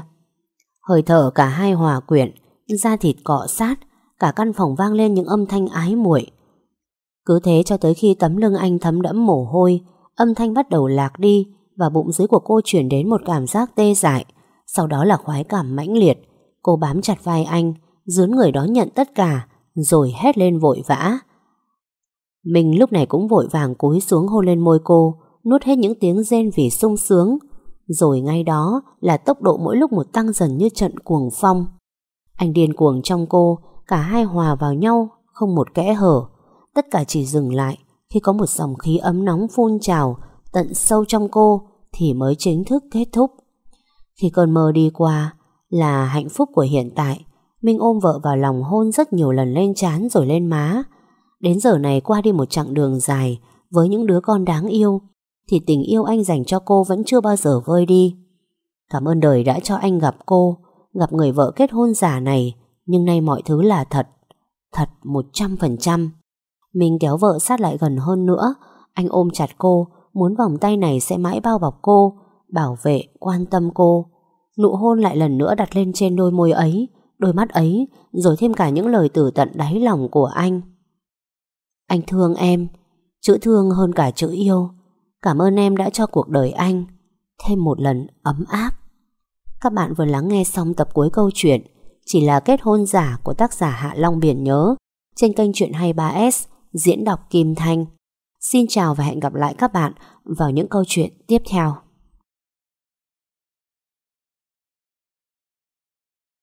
Hơi thở cả hai hòa quyện, da thịt cọ sát, cả căn phòng vang lên những âm thanh ái muội. Cứ thế cho tới khi tấm lưng anh thấm đẫm mồ hôi, âm thanh bắt đầu lạc đi và bụng dưới của cô chuyển đến một cảm giác tê dại, sau đó là khoái cảm mãnh liệt. Cô bám chặt vai anh, dướn người đó nhận tất cả, rồi hét lên vội vã. Mình lúc này cũng vội vàng cúi xuống hôn lên môi cô, nuốt hết những tiếng rên vì sung sướng, rồi ngay đó là tốc độ mỗi lúc một tăng dần như trận cuồng phong. Anh điên cuồng trong cô, cả hai hòa vào nhau, không một kẽ hở. Tất cả chỉ dừng lại khi có một dòng khí ấm nóng phun trào tận sâu trong cô thì mới chính thức kết thúc. Khi cơn mơ đi qua là hạnh phúc của hiện tại, Minh ôm vợ vào lòng hôn rất nhiều lần lên trán rồi lên má. Đến giờ này qua đi một chặng đường dài với những đứa con đáng yêu thì tình yêu anh dành cho cô vẫn chưa bao giờ vơi đi. Cảm ơn đời đã cho anh gặp cô, gặp người vợ kết hôn giả này, nhưng nay mọi thứ là thật. Thật 100%. Mình kéo vợ sát lại gần hơn nữa, anh ôm chặt cô, muốn vòng tay này sẽ mãi bao bọc cô, bảo vệ, quan tâm cô. Nụ hôn lại lần nữa đặt lên trên đôi môi ấy, đôi mắt ấy, rồi thêm cả những lời từ tận đáy lòng của anh. Anh thương em, chữ thương hơn cả chữ yêu. Cảm ơn em đã cho cuộc đời anh thêm một lần ấm áp. Các bạn vừa lắng nghe xong tập cuối câu chuyện Chỉ là kết hôn giả của tác giả Hạ Long Biển Nhớ trên kênh Chuyện 23S diễn đọc Kim Thanh. Xin chào và hẹn gặp lại các bạn vào những câu chuyện tiếp theo.